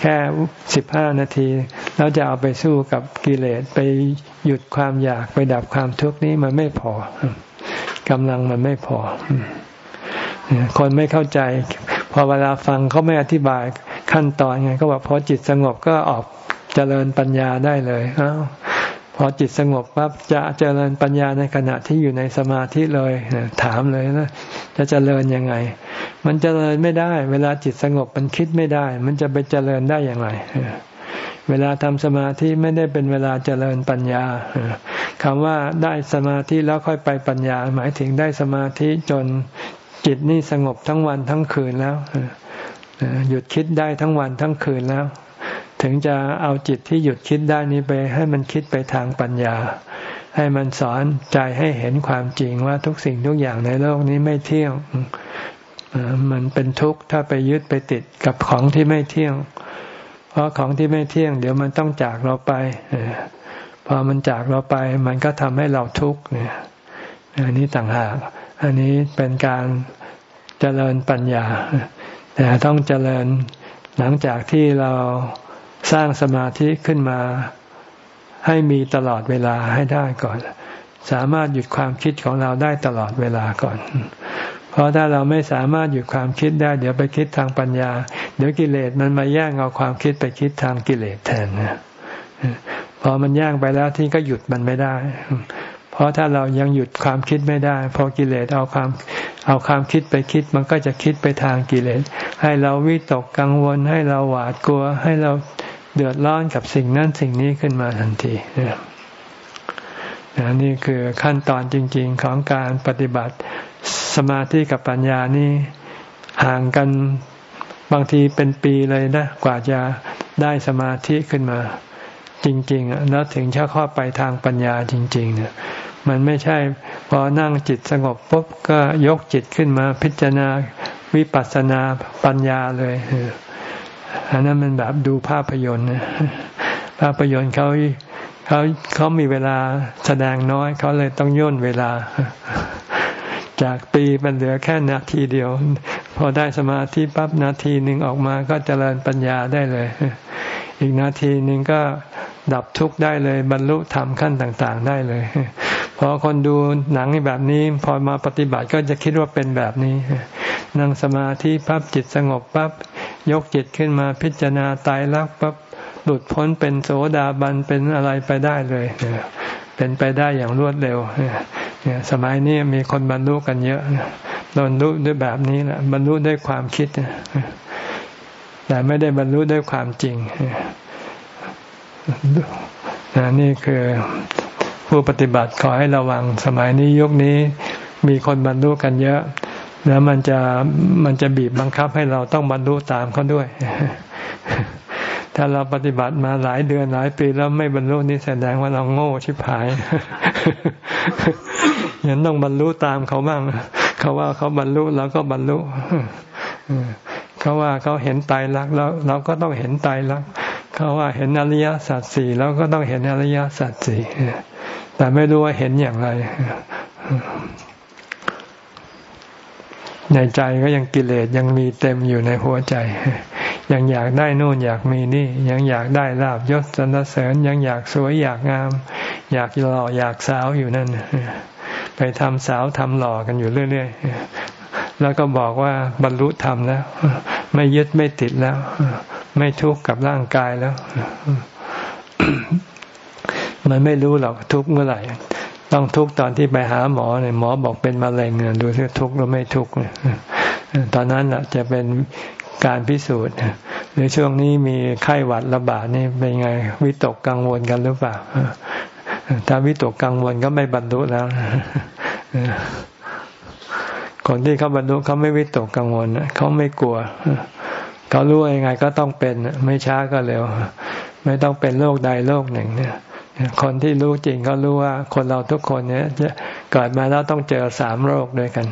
แค่สิบห้านาที แล้วจะเอาไปสู้กับกิเลสไปหยุดความอยากไปดับความทุกข์นี้มันไม่พอกำลังมันไม่พอ คนไม่เข้าใจ พอเวลาฟังเขาไม่อธิบายขั้นตอนไง ก็บอกพอจิตสงบก็ออกเจริญปัญญาได้เลยอ้า อจิตสงบปั๊บจะเจริญปัญญาในขณะที่อยู่ในสมาธิเลยถามเลยนะจะเจริญยังไง มันเจริญไม่ได้ เวลาจิตสงบมันคิดไม่ได้ มันจะไปเจริญได้อย่างไรเวลาทำสมาธิไม่ได้เป็นเวลาเจริญปัญญาคำว่าได้สมาธิแล้วค่อยไปปัญญา หมายถึงได้สมาธิจนจิตนี่สงบทั้งวันทั้งคืนแล้วหยุดคิดได้ทั้งวันทั้งคืนแล้ว ถึงจะเอาจิตที่หยุดคิดได้นี้ไป ให้มันคิดไปทางปัญญา ให้มันสอนใจให้เห็นความจริงว่าทุกสิ่งทุกอย่างในโลกนี้ไม่เที่ยงมันเป็นทุกข์ถ้าไปยึดไปติดกับของที่ไม่เที่ยง เพราะของที่ไม่เที่ยง เดี๋ยวมันต้องจากเราไปพอมันจากเราไป มันก็ทำให้เราทุกข์เนี่ยอันนี้ต่างหาก อันนี้เป็นการเจริญปัญญา แต่ต้องเจริญหลังจากที่เรา สร้างสมาธิขึ้นมาให้มีตลอดเวลาให้ได้ก่อน สามารถหยุดความคิดของเราได้ตลอดเวลาก่อน เพราะถ้าเราไม่สามารถหยุดความคิดได้ เดี๋ยวไปคิดทางปัญญา เดี๋ยวกิเลสมันมาแย่งเอาความคิดไปคิดทางกิเลสแทนนะพอมันแย่งไปแล้วที่ก็หยุดมันไม่ได้ เพราะถ้าเรายังหยุดความคิดไม่ได้ พอกิเลสเอาความเอาความคิดไปคิด มันก็จะคิดไปทางกิเลส ให้เราวิตกกังวล ให้เราหวาดกลัว ให้เรา เดือดร้อนกับสิ่งนั้นสิ่งนี้ขึ้นมาทันทีนี่คือขั้นตอนจริง ๆของการปฏิบัติสมาธิกับปัญญานี่ห่างกันบางทีเป็นปีเลยนะกว่าจะได้สมาธิขึ้นมา จริงๆแล้วถึงจะเข้าไปทางปัญญาจริงๆเนี่ยมันไม่ใช่พอนั่งจิตสงบปุ๊บก็ยกจิตขึ้นมาพิจารณาวิปัสสนาปัญญาเลย อันนั้นมันแบบดูภาพยนตร์ภาพยนตร์เขาเขาเขามีเวลาแสดงน้อยเขาเลยต้องย่นเวลา จากปีมันเหลือแค่นาทีเดียว พอได้สมาธิปั๊บนาทีหนึ่งออกมาก็เจริญปัญญาได้เลย อีกนาทีหนึ่งก็ดับทุกข์ได้เลย บรรลุธรรมขั้นต่าง ๆ ได้เลยพอคนดูหนังแบบนี้พอมาปฏิบัติก็จะคิดว่าเป็นแบบนี้ นั่งสมาธิปั๊บจิตสงบปั๊บ ยกจิตขึ้นมาพิจารณาตายรักปั๊บหลุดพ้นเป็นโสดาบันเป็นอะไรไปได้เลยเป็นไปได้อย่างรวดเร็วเนี่ยสมัยนี้มีคนบรรลุกันเยอะบรรลุด้วยแบบนี้แหละบรรลุด้วยความคิดแต่ไม่ได้บรรลุด้วยความจริงนี่คือผู้ปฏิบัติขอให้ระวังสมัยนี้ยุคนี้มีคนบรรลุกันเยอะ แล้วมันจะมันจะบีบบังคับให้เราต้องบรรลุตามเขาด้วย ถ้าเราปฏิบัติมาหลายเดือนหลายปีแล้วไม่บรรลุนี่แสดงว่าเราโง่ชิบหายยังต้องบรรลุตามเขาบ้างเขาว่าเขาบรรลุเราก็บรรลุเขาว่าเขาเห็นตายรักแล้วเราก็ต้องเห็นตายรักเขาว่าเห็นอริยสัจสี่เราก็ต้องเห็นอริยสัจสี่แต่ไม่รู้ว่าเห็นอย่างไร ในใจก็ยังกิเลสยังมีเต็มอยู่ในหัวใจ ยังอยากได้นู่นอยากมีนี่ ยังอยากได้ลาบยศสรรเสริญ ยังอยากสวยอยากงาม อยากหล่ออยากสาวอยู่นั่น ไปทำสาวทำหล่อกันอยู่เรื่อยๆ แล้วก็บอกว่าบรรลุธรรมแล้ว ไม่ยึดไม่ติดแล้ว ไม่ทุกข์กับร่างกายแล้ว มันไม่รู้หรอกทุกข์เมื่อไหร่ ต้องทุกตอนที่ไปหาหมอเนี่ยหมอบอกเป็นมะเร็งเนี่ยดูซิทุกหรือไม่ทุกเนี่ยตอนนั้นจะเป็นการพิสูจน์หรือช่วงนี้มีไข้หวัดระบาดนี่เป็นไงวิตกกังวลกันหรือเปล่าถ้าวิตกกังวลก็ไม่บรรลุแล้วคนที่เขาบรรลุเขาไม่วิตกกังวลเขาไม่กลัวเขารู้ยังไงก็ต้องเป็นไม่ช้าก็เร็ว ไม่ต้องเป็นโรคใดโรคหนึ่งเนี่ย คนที่รู้จริงก็รู้ว่าคนเราทุกคนเนี่ยจะเกิดมาแล้วต้องเจอสามโรคด้วยกัน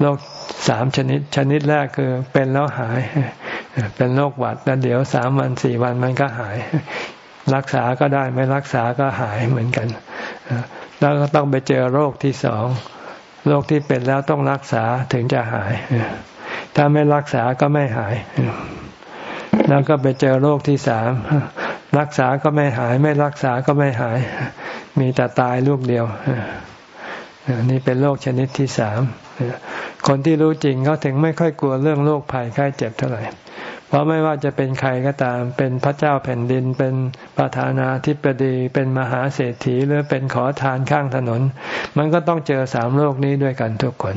โรคสามชนิด ชนิดแรกคือเป็นแล้วหาย เป็นโรคหวัดแล้วเดี๋ยวสามวันสี่วันมันก็หาย รักษาก็ได้ไม่รักษาก็หายเหมือนกันแล้วก็ต้องไปเจอโรคที่สองโรคที่เป็นแล้วต้องรักษาถึงจะหาย ถ้าไม่รักษาก็ไม่หาย แล้วก็ไปเจอโรคที่สาม รักษาก็ไม่หาย ไม่รักษาก็ไม่หาย มีแต่ตายลูกเดียวนี่เป็นโรคชนิดที่สามคนที่รู้จริงเขาถึงไม่ค่อยกลัวเรื่องโรคภัยไข้เจ็บเท่าไหร่ เพราะไม่ว่าจะเป็นใครก็ตาม เป็นพระเจ้าแผ่นดิน เป็นประธานาธิบดี เป็นมหาเศรษฐี หรือเป็นขอทานข้างถนน มันก็ต้องเจอสามโรคนี้ด้วยกันทุกคน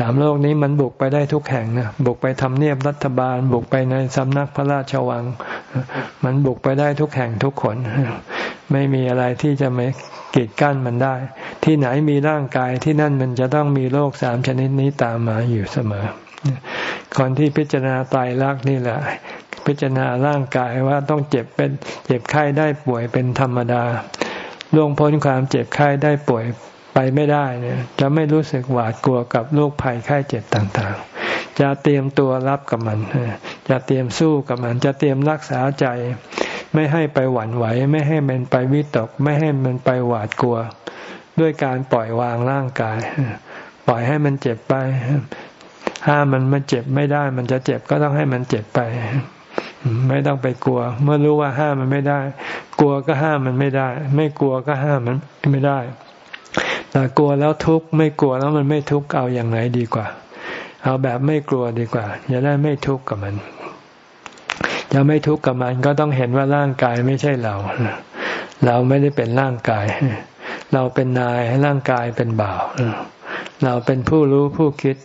สามโลกนี้มันบุกไปได้ทุกแห่งนะบุกไปทำเนียบรัฐบาล บุกไปในสำนักพระราชวัง มันบุกไปได้ทุกแห่งทุกคน ไม่มีอะไรที่จะไม่กีดกั้นมันได้ ที่ไหนมีร่างกายที่นั่นมันจะต้องมีโรคสามชนิดนี้ตามมาอยู่เสมอคนที่พิจารณาตายรักนี่แหละ พิจารณาร่างกายว่าต้องเจ็บเป็นเจ็บไข้ได้ป่วยเป็นธรรมดาล่วงพ้นความเจ็บไข้ได้ป่วย ไปไม่ได้เนี่ยจะไม่รู้สึกหวาดกลัวกับโรคภัยไข้เจ็บต่างๆ จะเตรียมตัวรับกับมัน จะเตรียมสู้กับมัน จะเตรียมรักษาใจ ไม่ให้ไปหวั่นไหว ไม่ให้มันไปวิตก ไม่ให้มันไปหวาดกลัว ด้วยการปล่อยวางร่างกาย ปล่อยให้มันเจ็บไปห้ามมันมันเจ็บไม่ได้ มันจะเจ็บก็ต้องให้มันเจ็บไปไม่ต้องไปกลัว เมื่อรู้ว่าห้ามมันไม่ได้ กลัวก็ห้ามมันไม่ได้ ไม่กลัวก็ห้ามมันไม่ได้ แต่กลัวแล้วทุกข์ไม่กลัวแล้วมันไม่ทุกข์เอาอย่างไหนดีกว่า เอาแบบไม่กลัวดีกว่าจะได้ไม่ทุกข์กับมันจะไม่ทุกข์กับมันก็ต้องเห็นว่าร่างกายไม่ใช่เรา เราไม่ได้เป็นร่างกาย เราเป็นนายร่างกายเป็นบ่าว เราเป็นผู้รู้ผู้คิด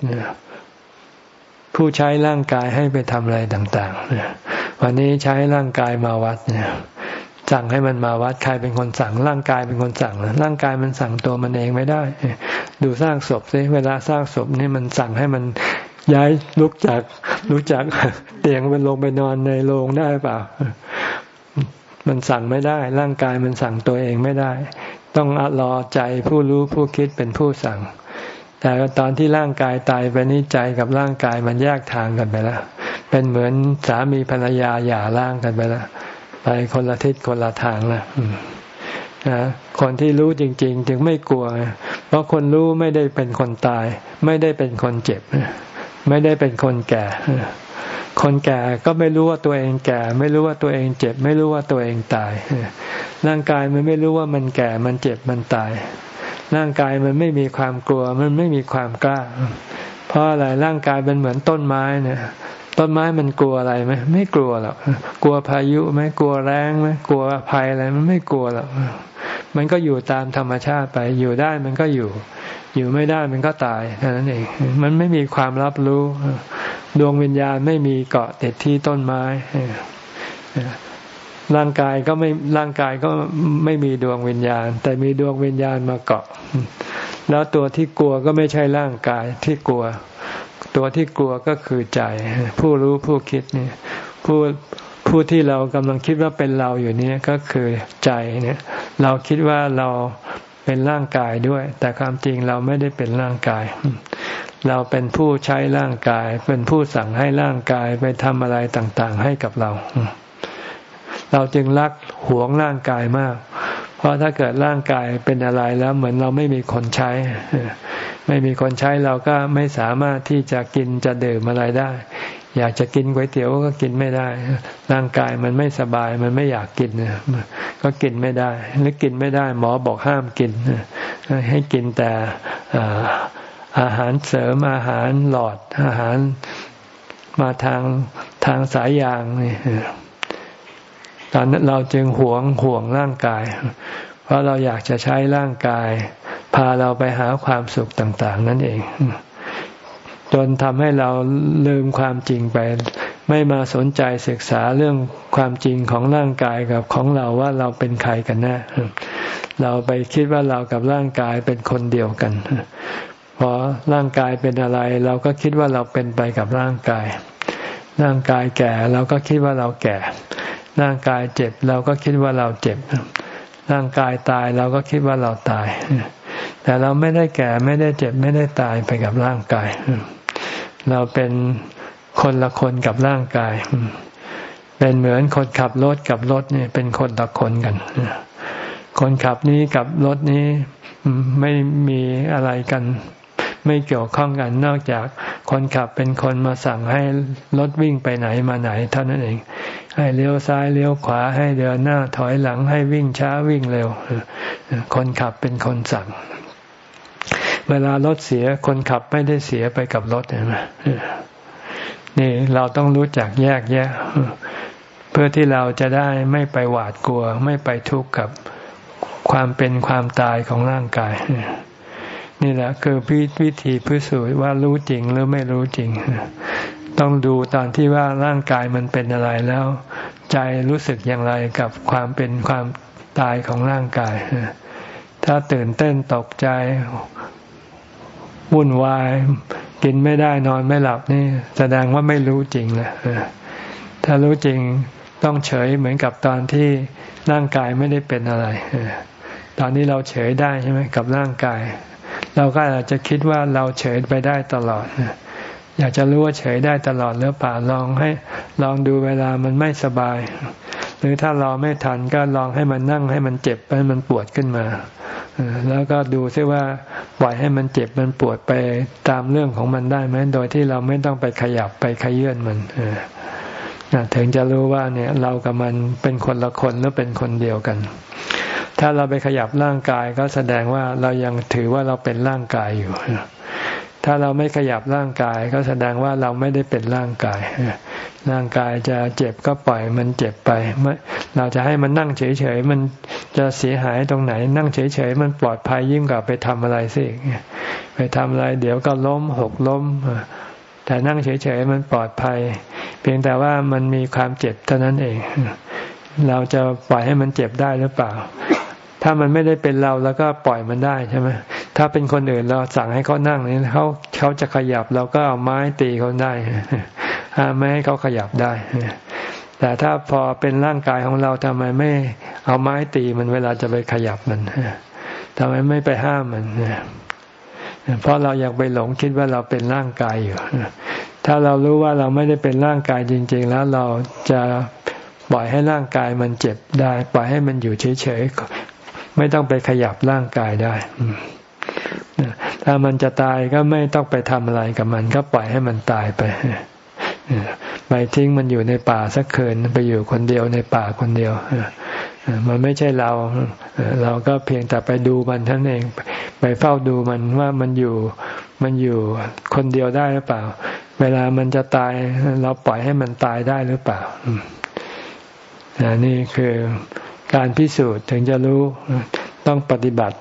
ผู้ใช้ร่างกายให้ไปทำอะไรต่าง ๆ วันนี้ใช้ร่างกายมาวัดเนี่ย สั่งให้มันมาวัดใครเป็นคนสั่ง ร่างกายเป็นคนสั่งร่างกายมันสั่งตัวมันเองไม่ได้ ดูสร้างศพสิเวลาสร้างศพนี่มันสั่งให้มันย้ายลุกจากลุกจากเตียงมันลงไปนอนในโรงได้เปล่า มันสั่งไม่ได้ ร่างกายมันสั่งตัวเองไม่ได้ ต้องรอใจผู้รู้ผู้คิดเป็นผู้สั่ง แต่ตอนที่ร่างกายตายไปนี้ใจกับร่างกายมันแยกทางกันไปแล้ว เป็นเหมือนสามีภรรยาหย่าร่างกันไปแล้ว ไปคนละทิศคนละทางนะนะคนที่รู้จริง ๆ จึงไม่กลัว เพราะคนรู้ไม่ได้เป็นคนตาย ไม่ได้เป็นคนเจ็บ ไม่ได้เป็นคนแก่ คนแก่ก็ไม่รู้ว่าตัวเองแก่ ไม่รู้ว่าตัวเองเจ็บ ไม่รู้ว่าตัวเองตาย ร่างกายมันไม่รู้ว่ามันแก่ มันเจ็บ มันตาย ร่างกายมันไม่มีความกลัว มันไม่มีความกล้า เพราะอะไร ร่างกายเป็นเหมือนต้นไม้เนี่ย ต้นไม้มันกลัวอะไรไหมไม่กลัวหรอกกลัวพายุไหมกลัวแรงไหมกลัวภัยอะไรมันไม่กลัวหรอกมันก็อยู่ตามธรรมชาติไป อยู่ได้มันก็อยู่ อยู่ไม่ได้มันก็ตายแค่นั้นเองมันไม่มีความรับรู้ ดวงวิญญาณไม่มีเกาะติดที่ต้นไม้ร่างกายก็ไม่ร่างกายก็ไม่มีดวงวิญญาณ แต่มีดวงวิญญาณมาเกาะ แล้วตัวที่กลัวก็ไม่ใช่ร่างกายที่กลัว ตัวที่กลัวก็คือใจ ผู้รู้ผู้คิดเนี่ยผู้ผู้ที่เรากำลังคิดว่าเป็นเราอยู่นี้ก็คือใจเนี่ยเราคิดว่าเราเป็นร่างกายด้วย แต่ความจริงเราไม่ได้เป็นร่างกาย เราเป็นผู้ใช้ร่างกาย เป็นผู้สั่งให้ร่างกายไปทำอะไรต่างๆ ให้กับเรา เราจึงรักหวงร่างกายมาก เพราะถ้าเกิดร่างกายเป็นอะไรแล้วเหมือนเราไม่มีคนใช้ ไม่มีคนใช้เราก็ไม่สามารถที่จะกินจะดื่มอะไรได้ อยากจะกินก๋วยเตี๋ยวก็กินไม่ได้ ร่างกายมันไม่สบายมันไม่อยากกินก็กินไม่ได้หรือกินไม่ได้ หมอบอกห้ามกิน ให้กินแต่อาหารเสริมอาหารหลอดอาหารมาทางทางสายยางนี่ตอนนั้นเราจึงหวงห่วงร่างกาย เพราะเราอยากจะใช้ร่างกาย พาเราไปหาความสุขต่าง ๆ นั่นเอง จนทำให้เราลืมความจริงไป ไม่มาสนใจศึกษาเรื่องความจริงของร่างกายกับของเราว่าเราเป็นใครกันแน่เราไปคิดว่าเรากับร่างกายเป็นคนเดียวกันพอร่างกายเป็นอะไร เราก็คิดว่าเราเป็นไปกับร่างกาย ร่างกายแก่เราก็คิดว่าเราแก่ ร่างกายเจ็บเราก็คิดว่าเราเจ็บ ร่างกายตายเราก็คิดว่าเราตาย แต่เราไม่ได้แก่ไม่ได้เจ็บไม่ได้ตายไปกับร่างกาย เราเป็นคนละคนกับร่างกาย เป็นเหมือนคนขับรถกับรถเนี่ยเป็นคนละคนกันคนขับนี้กับรถนี้ไม่มีอะไรกัน ไม่เกี่ยวข้องกันนอกจากคนขับเป็นคนมาสั่งให้รถวิ่งไปไหนมาไหน เท่านั้นเอง ให้เลี้ยวซ้ายเลี้ยวขวาให้เดินหน้าถอยหลังให้วิ่งช้าวิ่งเร็ว คนขับเป็นคนสั่ง เวลารถเสียคนขับไม่ได้เสียไปกับรถเห็นไหมนี่เราต้องรู้จักแยกแยะ เพื่อที่เราจะได้ไม่ไปหวาดกลัว ไม่ไปทุกข์กับความเป็นความตายของร่างกาย นี่แหละคือวิธีพิสูจน์ว่ารู้จริงหรือไม่รู้จริง ต้องดูตอนที่ว่าร่างกายมันเป็นอะไรแล้ว ใจรู้สึกอย่างไรกับความเป็นความตายของร่างกาย ถ้าตื่นเต้นตกใจ วุ่นวาย กินไม่ได้นอนไม่หลับนี่ แสดงว่าไม่รู้จริงนะถ้ารู้จริงต้องเฉยเหมือนกับตอนที่ร่างกายไม่ได้เป็นอะไรตอนนี้เราเฉยได้ใช่ไหมกับร่างกาย เราก็อาจจะคิดว่าเราเฉยไปได้ตลอดอยากจะรู้ว่าเฉยได้ตลอดหรือเปล่าลองให้ลองดูเวลามันไม่สบาย หรือถ้ารอไม่ทันก็ลองให้มันนั่งให้มันเจ็บให้มันปวดขึ้นมา แล้วก็ดูซิว่าปล่อยให้มันเจ็บมันปวดไปตามเรื่องของมันได้ไหมโดยที่เราไม่ต้องไปขยับไปขยื่นมันถึงจะรู้ว่าเนี่ยเรากับมันเป็นคนละคนหรือเป็นคนเดียวกัน ถ้าเราไปขยับร่างกายก็แสดงว่าเรายังถือว่าเราเป็นร่างกายอยู่ ถ้าเราไม่ขยับร่างกายก็แสดงว่าเราไม่ได้เป็นร่างกาย ร่างกายจะเจ็บก็ปล่อยมันเจ็บไปเราจะให้มันนั่งเฉยๆมันจะเสียหายตรงไหน นั่งเฉยๆมันปลอดภัยยิ่งกว่าไปทำอะไรสิไปทำอะไรเดี๋ยวก็ล้มหกล้มแต่นั่งเฉยๆมันปลอดภัย เพียงแต่ว่ามันมีความเจ็บเท่านั้นเอง เราจะปล่อยให้มันเจ็บได้หรือเปล่า ถ้ามันไม่ได้เป็นเราแล้วก็ปล่อยมันได้ใช่ไหมถ้าเป็นคนอื่นเราสั่งให้เขานั่งนี่เขาเขาจะขยับเราก็เอาไม้ตีเขาได้ ไม่ให้เขาขยับได้ แต่ถ้าพอเป็นร่างกายของเราทำไมไม่เอาไม้ตีมันเวลาจะไปขยับมันทำไมไม่ไปห้ามมันเพราะเราอยากไปหลงคิดว่าเราเป็นร่างกายอยู่ถ้าเรารู้ว่าเราไม่ได้เป็นร่างกายจริง ๆ แล้วเราจะปล่อยให้ร่างกายมันเจ็บได้ ปล่อยให้มันอยู่เฉยๆไม่ต้องไปขยับร่างกายได้ถ้ามันจะตายก็ไม่ต้องไปทำอะไรกับมัน ก็ปล่อยให้มันตายไป ไปทิ้งมันอยู่ในป่าสักคืนไปอยู่คนเดียวในป่าคนเดียวมันไม่ใช่เรา เราก็เพียงแต่ไปดูมันท่านเอง ไปเฝ้าดูมันว่ามันอยู่มันอยู่คนเดียวได้หรือเปล่า เวลามันจะตายเราปล่อยให้มันตายได้หรือเปล่านี่คือการพิสูจน์ถึงจะรู้ต้องปฏิบัติ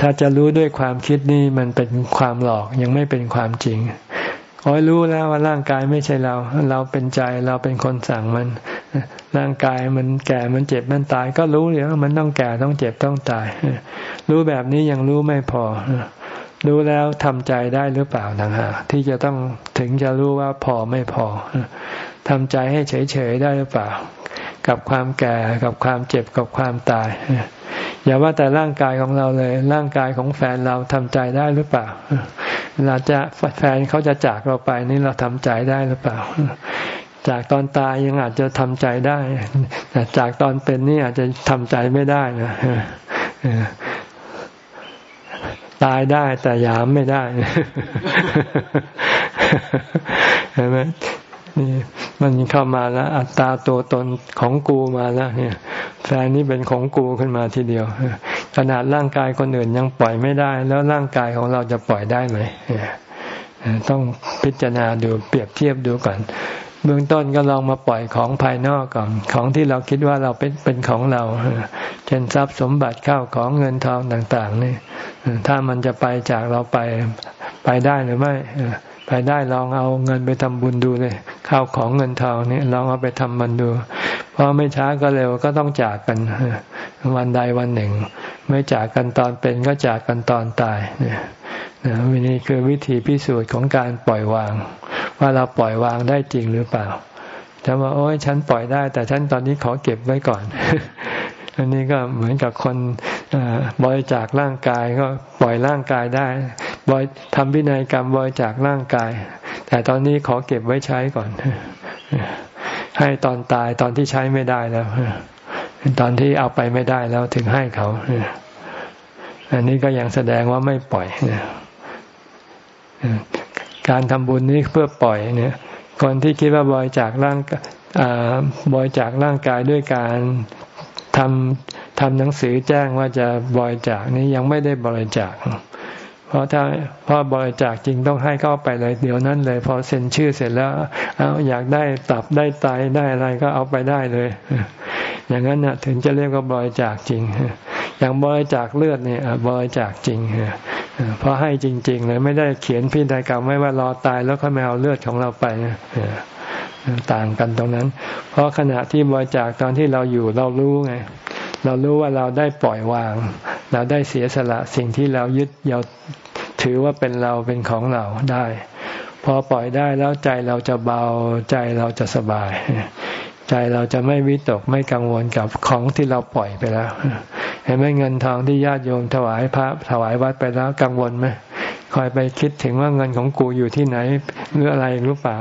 ถ้าจะรู้ด้วยความคิดนี่มันเป็นความหลอกยังไม่เป็นความจริง ขอให้รู้แล้วว่าร่างกายไม่ใช่เรา เราเป็นใจเราเป็นคนสั่งมัน ร่างกายมันแก่มันเจ็บมันตาย ก็รู้เลยว่ามันต้องแก่ต้องเจ็บต้องตาย รู้แบบนี้ยังรู้ไม่พอ รู้แล้วทำใจได้หรือเปล่าต่างหากที่จะต้องถึงจะรู้ว่าพอไม่พอทำใจให้เฉยๆได้หรือเปล่า กับความแก่กับความเจ็บกับความตาย อย่าว่าแต่ร่างกายของเราเลย ร่างกายของแฟนเราทำใจได้หรือเปล่าเราจะแฟนเขาจะจากเราไปนี่เราทำใจได้หรือเปล่า จากตอนตายยังอาจจะทำใจได้แต่จากตอนเป็นนี่อาจจะทำใจไม่ได้นะตายได้แต่ยามไม่ได้เห็นไหมนี่ มันเข้ามาแล้ว อัตตาตัวตนของกูมาแล้วเนี่ยแฟนนี่เป็นของกูขึ้นมาทีเดียว ขนาดร่างกายคนอื่นยังปล่อยไม่ได้ แล้วร่างกายของเราจะปล่อยได้ไหมต้องพิจารณาดูเปรียบเทียบดูก่อนเบื้องต้นก็ลองมาปล่อยของภายนอกก่อน ของที่เราคิดว่าเราเป็นเป็นของเรา เช่นทรัพย์สมบัติเข้าของเงินทองต่าง ๆ นี่ ถ้ามันจะไปจากเราไปไปได้หรือไม่ ไปได้ลองเอาเงินไปทำบุญดูเลยข้าวของเงินทองนี่ลองเอาไปทำมันดู เพราะไม่ช้าก็เร็วก็ต้องจากกันวันใดวันหนึ่ง ไม่จากกันตอนเป็นก็จากกันตอนตายเนี่ยวินี่คือวิธีพิสูจน์ของการปล่อยวาง ว่าเราปล่อยวางได้จริงหรือเปล่าจะว่าโอ้ยฉันปล่อยได้ แต่ฉันตอนนี้ขอเก็บไว้ก่อน อันนี้ก็เหมือนกับคนบริจาคร่างกายก็ปล่อยร่างกายได้บอยทำพินัยกรรมบริจาคร่างกาย แต่ตอนนี้ขอเก็บไว้ใช้ก่อน ให้ตอนตายตอนที่ใช้ไม่ได้แล้วตอนที่เอาไปไม่ได้แล้วถึงให้เขา อันนี้ก็ยังแสดงว่าไม่ปล่อยการทำบุญนี้เพื่อปล่อยเนี่ยคนที่คิดว่าบริจาคร่างบริจาคร่างกายด้วยการำทำหนังสือแจ้งว่าจะบริจาคนี้ยังไม่ได้บริจาค เพราะถ้าพอบริจาคจริงต้องให้เข้าไปเลยเดี๋ยวนั้นเลย พอเซ็นชื่อเสร็จแล้วเอาอยากได้ตับได้ไตได้อะไรก็เอาไปได้เลย อย่างนั้นนะถึงจะเรียกว่าบริจาคจริงอย่างบริจาคเลือดเนี่ยบริจาคจริงเพราะให้จริง ๆ เลยไม่ได้เขียนพินัยกรรมไว้ว่ารอตายแล้วค่อยมาเอาเลือดของเราไป ต่างกันตรงนั้น เพราะขณะที่บริจาคตอนที่เราอยู่เรารู้ไง เรารู้ว่าเราได้ปล่อยวาง เราได้เสียสละสิ่งที่เรายึดเราถือว่าเป็นเราเป็นของเราได้ พอปล่อยได้แล้วใจเราจะเบาใจเราจะสบาย ใจเราจะไม่วิตกไม่กังวลกับของที่เราปล่อยไปแล้ว เห็นไหมเงินทองที่ญาติโยมถวายพระถวายวัดไปแล้วกังวลไหม คอยไปคิดถึงว่าเงินของกูอยู่ที่ไหนหรืออะไรหรือเปล่า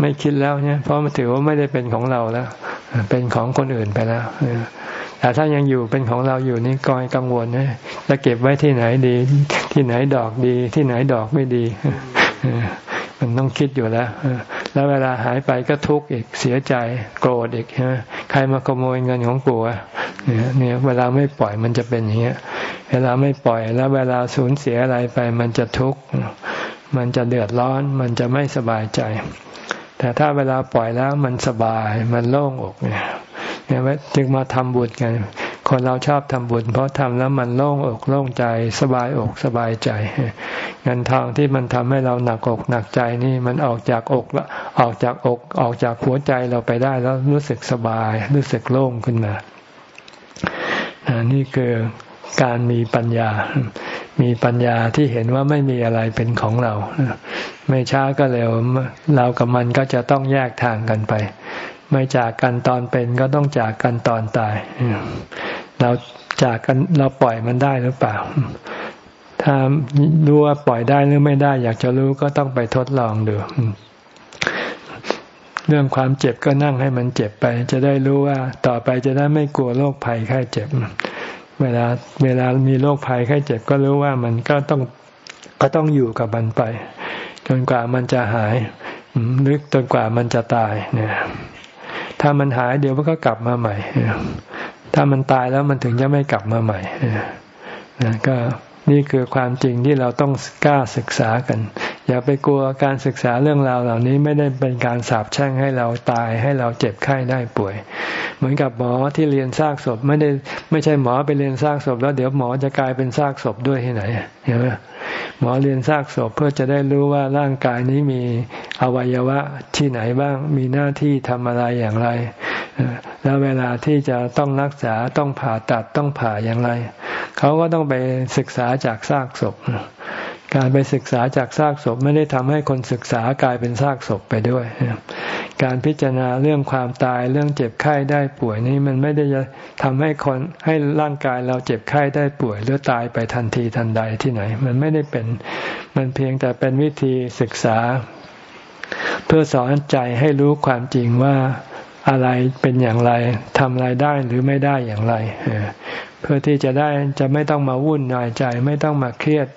ไม่คิดแล้วเนี่ยเพราะมันถือว่าไม่ได้เป็นของเราแล้วเป็นของคนอื่นไปแล้วแต่ถ้ายังอยู่เป็นของเราอยู่นี่กอยกังวลนะจะเก็บไว้ที่ไหนดี ที่ไหนดอกดี ที่ไหนดอกไม่ดีมันต้องคิดอยู่แล้ว แล้วเวลาหายไปก็ทุกข์อีก เสียใจ โกรธอีกใช่ไหมใครมาขโมยเงินของกูอะเนี่ย เวลาไม่ปล่อยมันจะเป็นอย่างเงี้ย เวลาไม่ปล่อยแล้วเวลาสูญเสียอะไรไป มันจะทุกข์มันจะเดือดร้อน มันจะไม่สบายใจ แต่ถ้าเวลาปล่อยแล้วมันสบายมันโล่งอกเนี่ยเนี่ยจึงมาทำบุญกัน คนเราชอบทำบุญ เพราะทำแล้วมันโล่งอกโล่งใจ สบายอกสบายใจเงินทองที่มันทำให้เราหนักอกหนักใจนี่มันออกจากอกละออกจากอกออกจากหัวใจเราไปได้แล้วรู้สึกสบาย รู้สึกโล่งขึ้นมานี่คือ การมีปัญญา มีปัญญาที่เห็นว่าไม่มีอะไรเป็นของเรา ไม่ช้าก็เร็ว เรากับมันก็จะต้องแยกทางกันไป ไม่จากกันตอนเป็นก็ต้องจากกันตอนตาย เราจากกันเราปล่อยมันได้หรือเปล่า ถ้ารู้ว่าปล่อยได้หรือไม่ได้ อยากจะรู้ก็ต้องไปทดลองดูเรื่องความเจ็บก็นั่งให้มันเจ็บไป จะได้รู้ว่าต่อไปจะได้ไม่กลัวโรคภัยไข้เจ็บ เวลาเวลามีโรคภัยไข้เจ็บก็รู้ว่ามันก็ต้องก็ต้องอยู่กับมันไป จนกว่ามันจะหายหรือจนกว่ามันจะตายเนี่ย ถ้ามันหายเดี๋ยวมันก็กลับมาใหม่ ถ้ามันตายแล้วมันถึงจะไม่กลับมาใหม่นะก็นี่คือความจริงที่เราต้องกล้าศึกษากัน อย่าไปกลัวการศึกษาเรื่องราวเหล่านี้ไม่ได้เป็นการสาบแช่งให้เราตายให้เราเจ็บไข้ได้ป่วย เหมือนกับหมอที่เรียนซากศพไม่ได้ไม่ใช่หมอไปเรียนซากศพ แล้วเดี๋ยวหมอจะกลายเป็นซากศพด้วยที่ไหนเห็นไหมหมอเรียนซากศพเพื่อจะได้รู้ว่าร่างกายนี้มีอวัยวะที่ไหนบ้างมีหน้าที่ทำอะไรอย่างไร แล้วเวลาที่จะต้องรักษาต้องผ่าตัดต้องผ่าอย่างไร เขาก็ต้องไปศึกษาจากซากศพ การไปศึกษาจากซากศพไม่ได้ทำให้คนศึกษากลายเป็นซากศพไปด้วย การพิจารณาเรื่องความตายเรื่องเจ็บไข้ได้ป่วยนี้มันไม่ได้จะทำให้คนให้ร่างกายเราเจ็บไข้ได้ป่วยหรือตายไปทันทีทันใดที่ไหน มันไม่ได้เป็นมันเพียงแต่เป็นวิธีศึกษา เพื่อสอนใจให้รู้ความจริงว่าอะไรเป็นอย่างไรทำอะไรได้หรือไม่ได้อย่างไร เพื่อที่จะได้จะไม่ต้องมาวุ่นวายใจ ไม่ต้องมาเครียด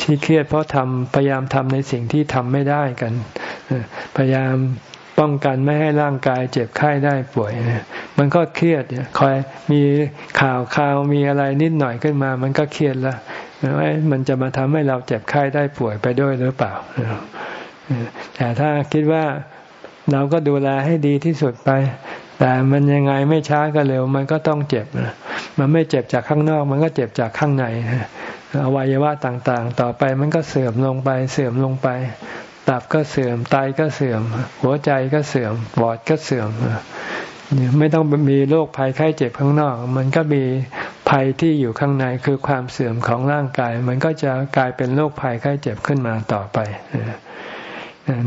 ที่เครียดเพราะทำพยายามทำในสิ่งที่ทำไม่ได้กัน พยายามป้องกันไม่ให้ร่างกายเจ็บไข้ได้ป่วย มันก็เครียดคอยมีข่าวข่าวมีอะไรนิดหน่อยขึ้นมา มันก็เครียดล้วมันจะมาทำให้เราเจ็บไข้ได้ป่วยไปด้วยหรือเปล่า แต่ถ้าคิดว่าเราก็ดูแลให้ดีที่สุดไป แต่มันยังไงไม่ช้าก็เร็ว มันก็ต้องเจ็บ มันไม่เจ็บจากข้างนอก มันก็เจ็บจากข้างใน อวัยวะต่างๆ ต่อไปมันก็เสื่อมลงไปเสื่อมลงไป ตับก็เสื่อมไตก็เสื่อม หัวใจก็เสื่อมปอดก็เสื่อมไม่ต้องมีโรคภัยไข้เจ็บข้างนอก มันก็มีภัยที่อยู่ข้างในคือความเสื่อมของร่างกาย มันก็จะกลายเป็นโรคภัยไข้เจ็บขึ้นมาต่อไป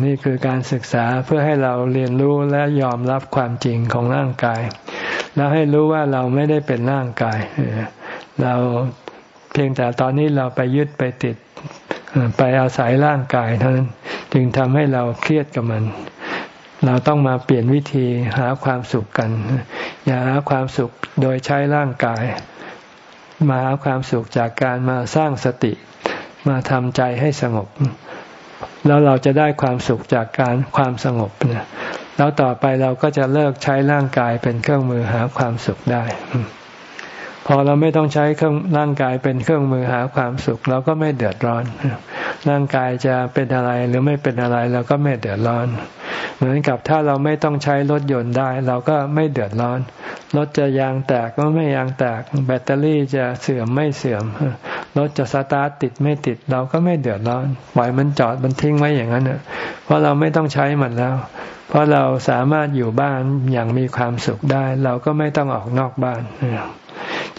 นี่คือการศึกษาเพื่อให้เราเรียนรู้และยอมรับความจริงของร่างกาย แล้วให้รู้ว่าเราไม่ได้เป็นร่างกาย เรา เพียงแต่ตอนนี้เราไปยึดไปติดไปอาศัยร่างกายเท่านั้นจึงทำให้เราเครียดกับมัน เราต้องมาเปลี่ยนวิธีหาความสุขกัน อย่าหาความสุขโดยใช้ร่างกาย มาหาความสุขจากการมาสร้างสติ มาทำใจให้สงบ แล้วเราจะได้ความสุขจากการความสงบนะแล้วต่อไปเราก็จะเลิกใช้ร่างกายเป็นเครื่องมือหาความสุขได้ พอเราไม่ต้องใช้เครื่องร่างกายเป็นเครื่องมือหาความสุข เราก็ไม่เดือดร้อน ร่างกายจะเป็นอะไรหรือไม่เป็นอะไรเราก็ไม่เดือดร้อน เหมือนกับถ้าเราไม่ต้องใช้รถยนต์ได้ เราก็ไม่เดือดร้อน รถจะยางแตกก็ไม่ยางแตก แบตเตอรี่จะเสื่อมไม่เสื่อม รถจะสตาร์ทติดไม่ติด เราก็ไม่เดือดร้อนปล่อยมันจอดมันทิ้งไว้อย่างนั้นเพราะเราไม่ต้องใช้มันแล้ว เพราะเราสามารถอยู่บ้านอย่างมีความสุขได้ เราก็ไม่ต้องออกนอกบ้าน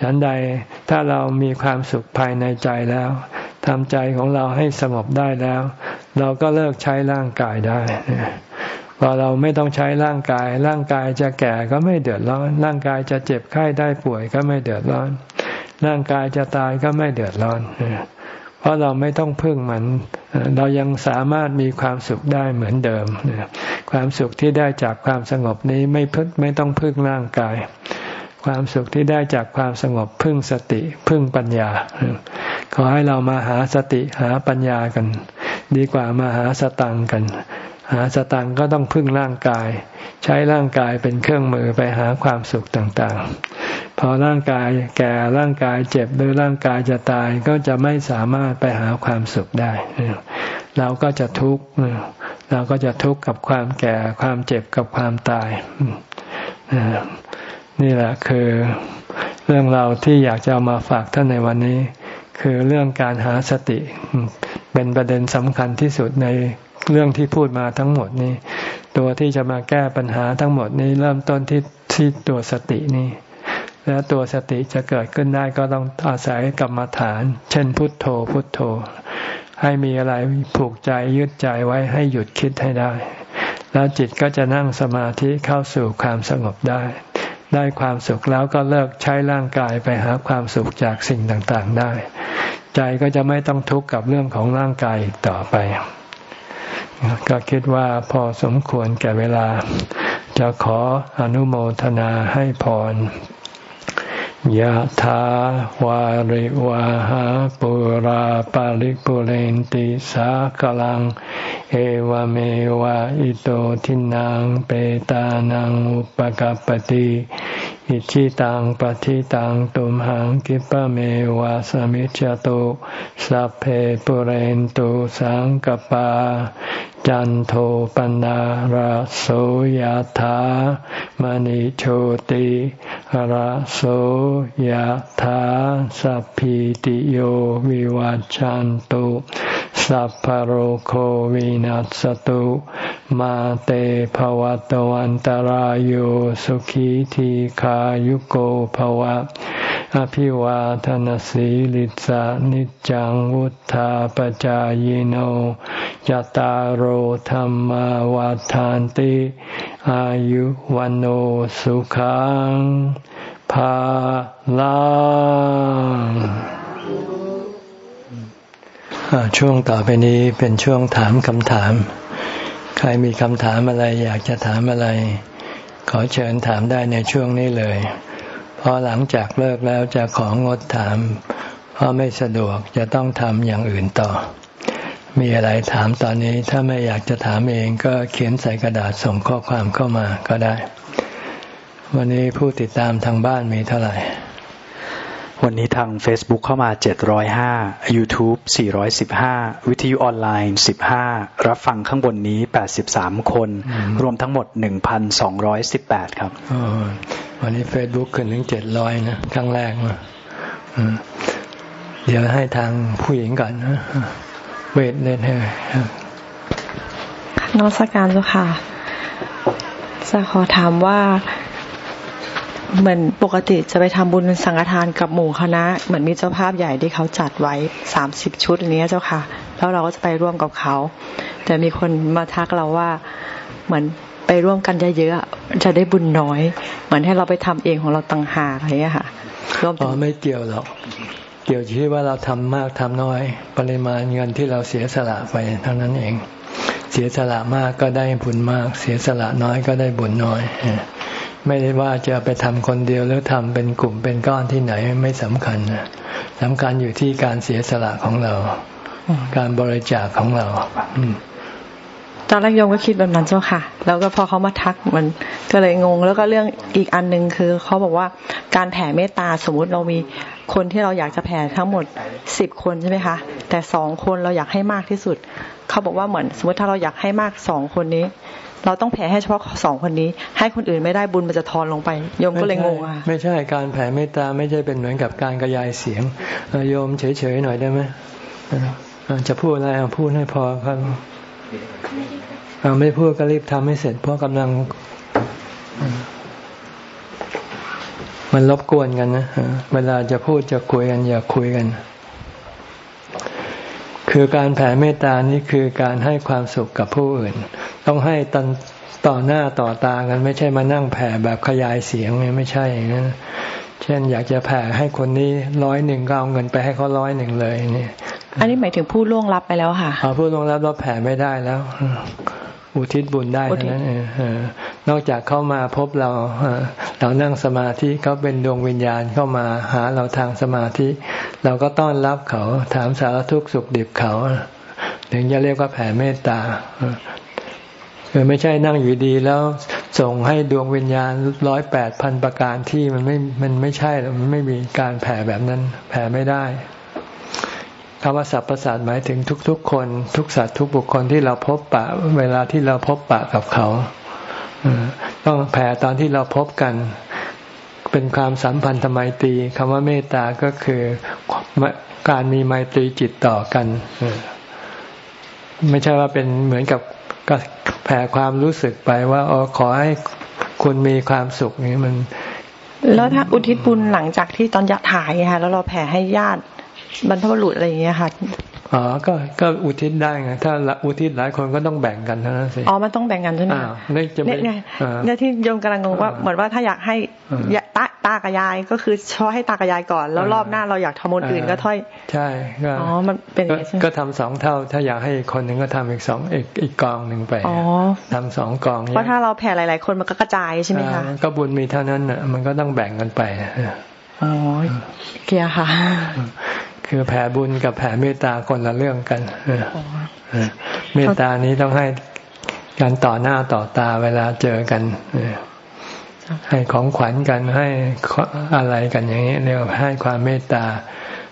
ฉันใดถ้าเรามีความสุขภายในใจแล้วทำใจของเราให้สงบได้แล้ว เราก็เลิกใช้ร่างกายได้พอเราไม่ต้องใช้ร่างกาย ร่างกายจะแก่ก็ไม่เดือดร้อน ร่างกายจะเจ็บไข้ได้ป่วยก็ไม่เดือดร้อน ร่างกายจะตายก็ไม่เดือดร้อน เพราะเราไม่ต้องพึ่งมัน เรายังสามารถมีความสุขได้เหมือนเดิม ความสุขที่ได้จากความสงบนี้ไม่พึ่งไม่ต้องพึ่งร่างกาย ความสุขที่ได้จากความสงบพึ่งสติพึ่งปัญญา ขอให้เรามาหาสติหาปัญญากัน ดีกว่ามาหาสตังกัน หาสตังก็ต้องพึ่งร่างกาย ใช้ร่างกายเป็นเครื่องมือไปหาความสุขต่างๆ พอร่างกายแก่ร่างกายเจ็บหรือร่างกายจะตายก็จะไม่สามารถไปหาความสุขได้ เราก็จะทุกข์เราก็จะทุกข์กับความแก่ความเจ็บกับความตาย นี่แหละคือเรื่องเราที่อยากจะามาฝากท่านในวันนี้ คือเรื่องการหาสติ เป็นประเด็นสำคัญที่สุดในเรื่องที่พูดมาทั้งหมดนี้ ตัวที่จะมาแก้ปัญหาทั้งหมดนี้เริ่มต้นที่ที่ตัวสตินี้ แล้วตัวสติจะเกิดขึ้นได้ก็ต้องอาศัยกรรมฐาน เช่นพุทโธพุทโธ ให้มีอะไรผูกใจยึดใจไว้ให้หยุดคิดให้ได้ แล้วจิตก็จะนั่งสมาธิเข้าสู่ความสงบได้ ได้ความสุขแล้วก็เลิกใช้ร่างกายไปหาความสุขจากสิ่งต่างๆได้ ใจก็จะไม่ต้องทุกข์กับเรื่องของร่างกายต่อไป ก็คิดว่าพอสมควรแก่เวลา จะขออนุโมทนาให้พร ยะถาวาริวาหาปุราปาริปุเรนติสากลัง เอวเมวะอิโตทินังเปตานังอุปกัปติอิชิตังปฏิตังตุมหังกิปะเมวะสมิจจตุสัพเพปุเรนตุสังกปา จันโทปนะระโสยธามณิโชติระโสยธาสัพพิติโยวิวัจจันตุ สัพพโรโควินัสตุ มาเตภวัตวันตารโยสุขีทีขายุโกภวะ อภิวาทนสีลิสานิจังวุธาปจายโนยตารโหธรรมวาทานติ อายุวันโอสุขังภาลัง ช่วงต่อไปนี้เป็นช่วงถามคำถาม ใครมีคำถามอะไรอยากจะถามอะไร ขอเชิญถามได้ในช่วงนี้เลยพอหลังจากเลิกแล้วจะของดถาม เพราะไม่สะดวกจะต้องทำอย่างอื่นต่อ มีอะไรถามตอนนี้ถ้าไม่อยากจะถามเองก็เขียนใส่กระดาษส่งข้อความเข้ามาก็ได้ วันนี้ผู้ติดตามทางบ้านมีเท่าไหร่ วันนี้ทาง Facebook เข้ามา 705 YouTube 415 วิทยุออนไลน์ 15 รับฟังข้างบนนี้ 83 คน รวมทั้งหมด 1,218 ครับวันนี้ Facebook ขึ้นถึง 700 นะครั้งแรกนะเดี๋ยวให้ทางผู้หญิงก่อนนะเวทเล่นให้นอสการเจ้าค่ะ จะขอถามว่า เหมือนปกติจะไปทำบุญสังฆทานกับหมู่คณะ เหมือนมีเจ้าภาพใหญ่ที่เขาจัดไว้สามสิบชุดอย่างนี้เจ้าค่ะ แล้วเราก็จะไปร่วมกับเขา แต่มีคนมาทักเราว่าเหมือนไปร่วมกันเยอะๆจะได้บุญน้อย เหมือนให้เราไปทำเองของเราต่างหากอะไรเงี้ยค่ะร่วมอ๋อไม่เกี่ยวหรอกเกี่ยวที่ว่าเราทำมากทำน้อย ปริมาณเงินที่เราเสียสละไปเท่านั้นเอง เสียสละมากก็ได้บุญมาก เสียสละน้อยก็ได้บุญน้อย ไม่ได้ว่าจะไปทำคนเดียวหรือทำเป็นกลุ่มเป็นก้อนที่ไหนไม่สำคัญสำคัญอยู่ที่การเสียสละของเรา การบริจาคของเราตอนแรกโยมก็คิดแบบนั้นเจ้าค่ะ แล้วก็พอเขามาทักมันก็เลยงง แล้วก็เรื่องอีกอันหนึ่งคือเขาบอกว่าการแผ่เมตตาสมมุติเรามีคนที่เราอยากจะแผ่ทั้งหมดสิบคนใช่ไหมคะ แต่สองคนเราอยากให้มากที่สุด เขาบอกว่าเหมือน สมมติถ้าเราอยากให้มากสองคนนี้ เราต้องแผ่ให้เฉพาะสองคนนี้ ให้คนอื่นไม่ได้บุญมันจะทอนลงไปโยมก็เลยงงอะไม่ใช่การแผ่เมตตาไม่ใช่เป็นเหมือนกับการกระจายเสียงโยมเฉยๆหน่อยได้ไหมจะพูดอะไรพูดให้พอครับไม่พูดก็รีบทำให้เสร็จ เพราะกำลัง มันรบกวนกันนะเวลาจะพูดจะคุยกัน อย่าคุยกัน คือการแผ่เมตตานี่คือการให้ความสุขกับผู้อื่น ต้องให้ตันต่อหน้าต่อตากัน ไม่ใช่มานั่งแผ่แบบขยายเสียงไม่ใช่อย่างนั้นเช่น อยากจะแผ่ให้คนนี้ร้อยหนึ่งก็เอาเงินไปให้เขาร้อยหนึ่งเลยนี่อันนี้หมายถึงผู้ล่วงลับไปแล้วค่ะอ๋อผู้ล่วงลับเราแผ่ไม่ได้แล้วอุทิศบุญได้นั้นนอกจากเข้ามาพบเราเรานั่งสมาธิเขาเป็นดวงวิญญาณเข้ามาหาเราทางสมาธิ เราก็ต้อนรับเขาถามสารทุกข์สุขดิบเขา ถึงจะเรียกว่าแผ่เมตตาคือ ไม่ใช่นั่งอยู่ดีแล้วส่งให้ดวงวิญญาณร้อยแปดพันประการที่มันไม่ มันไม่ใช่มันไม่มีการแผ่แบบนั้น แผ่ไม่ได้คำว่าสัพประสาทหมายถึงทุกๆ คน ทุกสัตว์ทุกบุคคลที่เราพบปะ เวลาที่เราพบปะกับเขาต้องแผ่ตอนที่เราพบกัน เป็นความสัมพันธ์ไมตรีคำว่าเมตตาก็คือการมีไมตรีจิตต่อกันไม่ใช่ว่าเป็นเหมือนกับ ก็แผ่ความรู้สึกไปว่าอ๋อขอให้คุณมีความสุขนี้มัน แล้วถ้าอุทิศบุญหลังจากที่ตอนยะถ่ายค่ะแล้วเราแผ่ให้ญาติบรรพบุรุษอะไรอย่างเงี้ยค่ะ อ๋อก็ก็อุทิศได้ไงถ้าอุทิศหลายคนก็ต้องแบ่งกันเท่านั้นสิอ๋อมันต้องแบ่งกันใช่ไหมนี่จะไม่เนี่ยที่โยมกำลังงงว่าเหมือนว่าถ้าอยากให้ตาตากระยายก็คือชอให้ตากระยายก่อน แล้วรอบหน้าเราอยากทำมนอื่นก็ถ้อย ใช่ก็อ๋อมันเป็นก็ทำสองเท่า ถ้าอยากให้คนหนึ่งก็ทำอีกสองอีกอีกกองหนึ่งไปอ๋อทำสองกองเพราะถ้าเราแผ่หลาย ๆ คนมันก็กระจายใช่ไหมคะก็บุญมีเท่านั้นอะมันก็ต้องแบ่งกันไปอ๋อเกียร์ค่ะ คือแผ่บุญกับแผ่เมตตาคนละเรื่องกันเมตตานี้ต้องให้กันต่อหน้าต่อตาเวลาเจอกันให้ของขวัญกันให้อะไรกันอย่างนี้เรียกให้ความเมตตา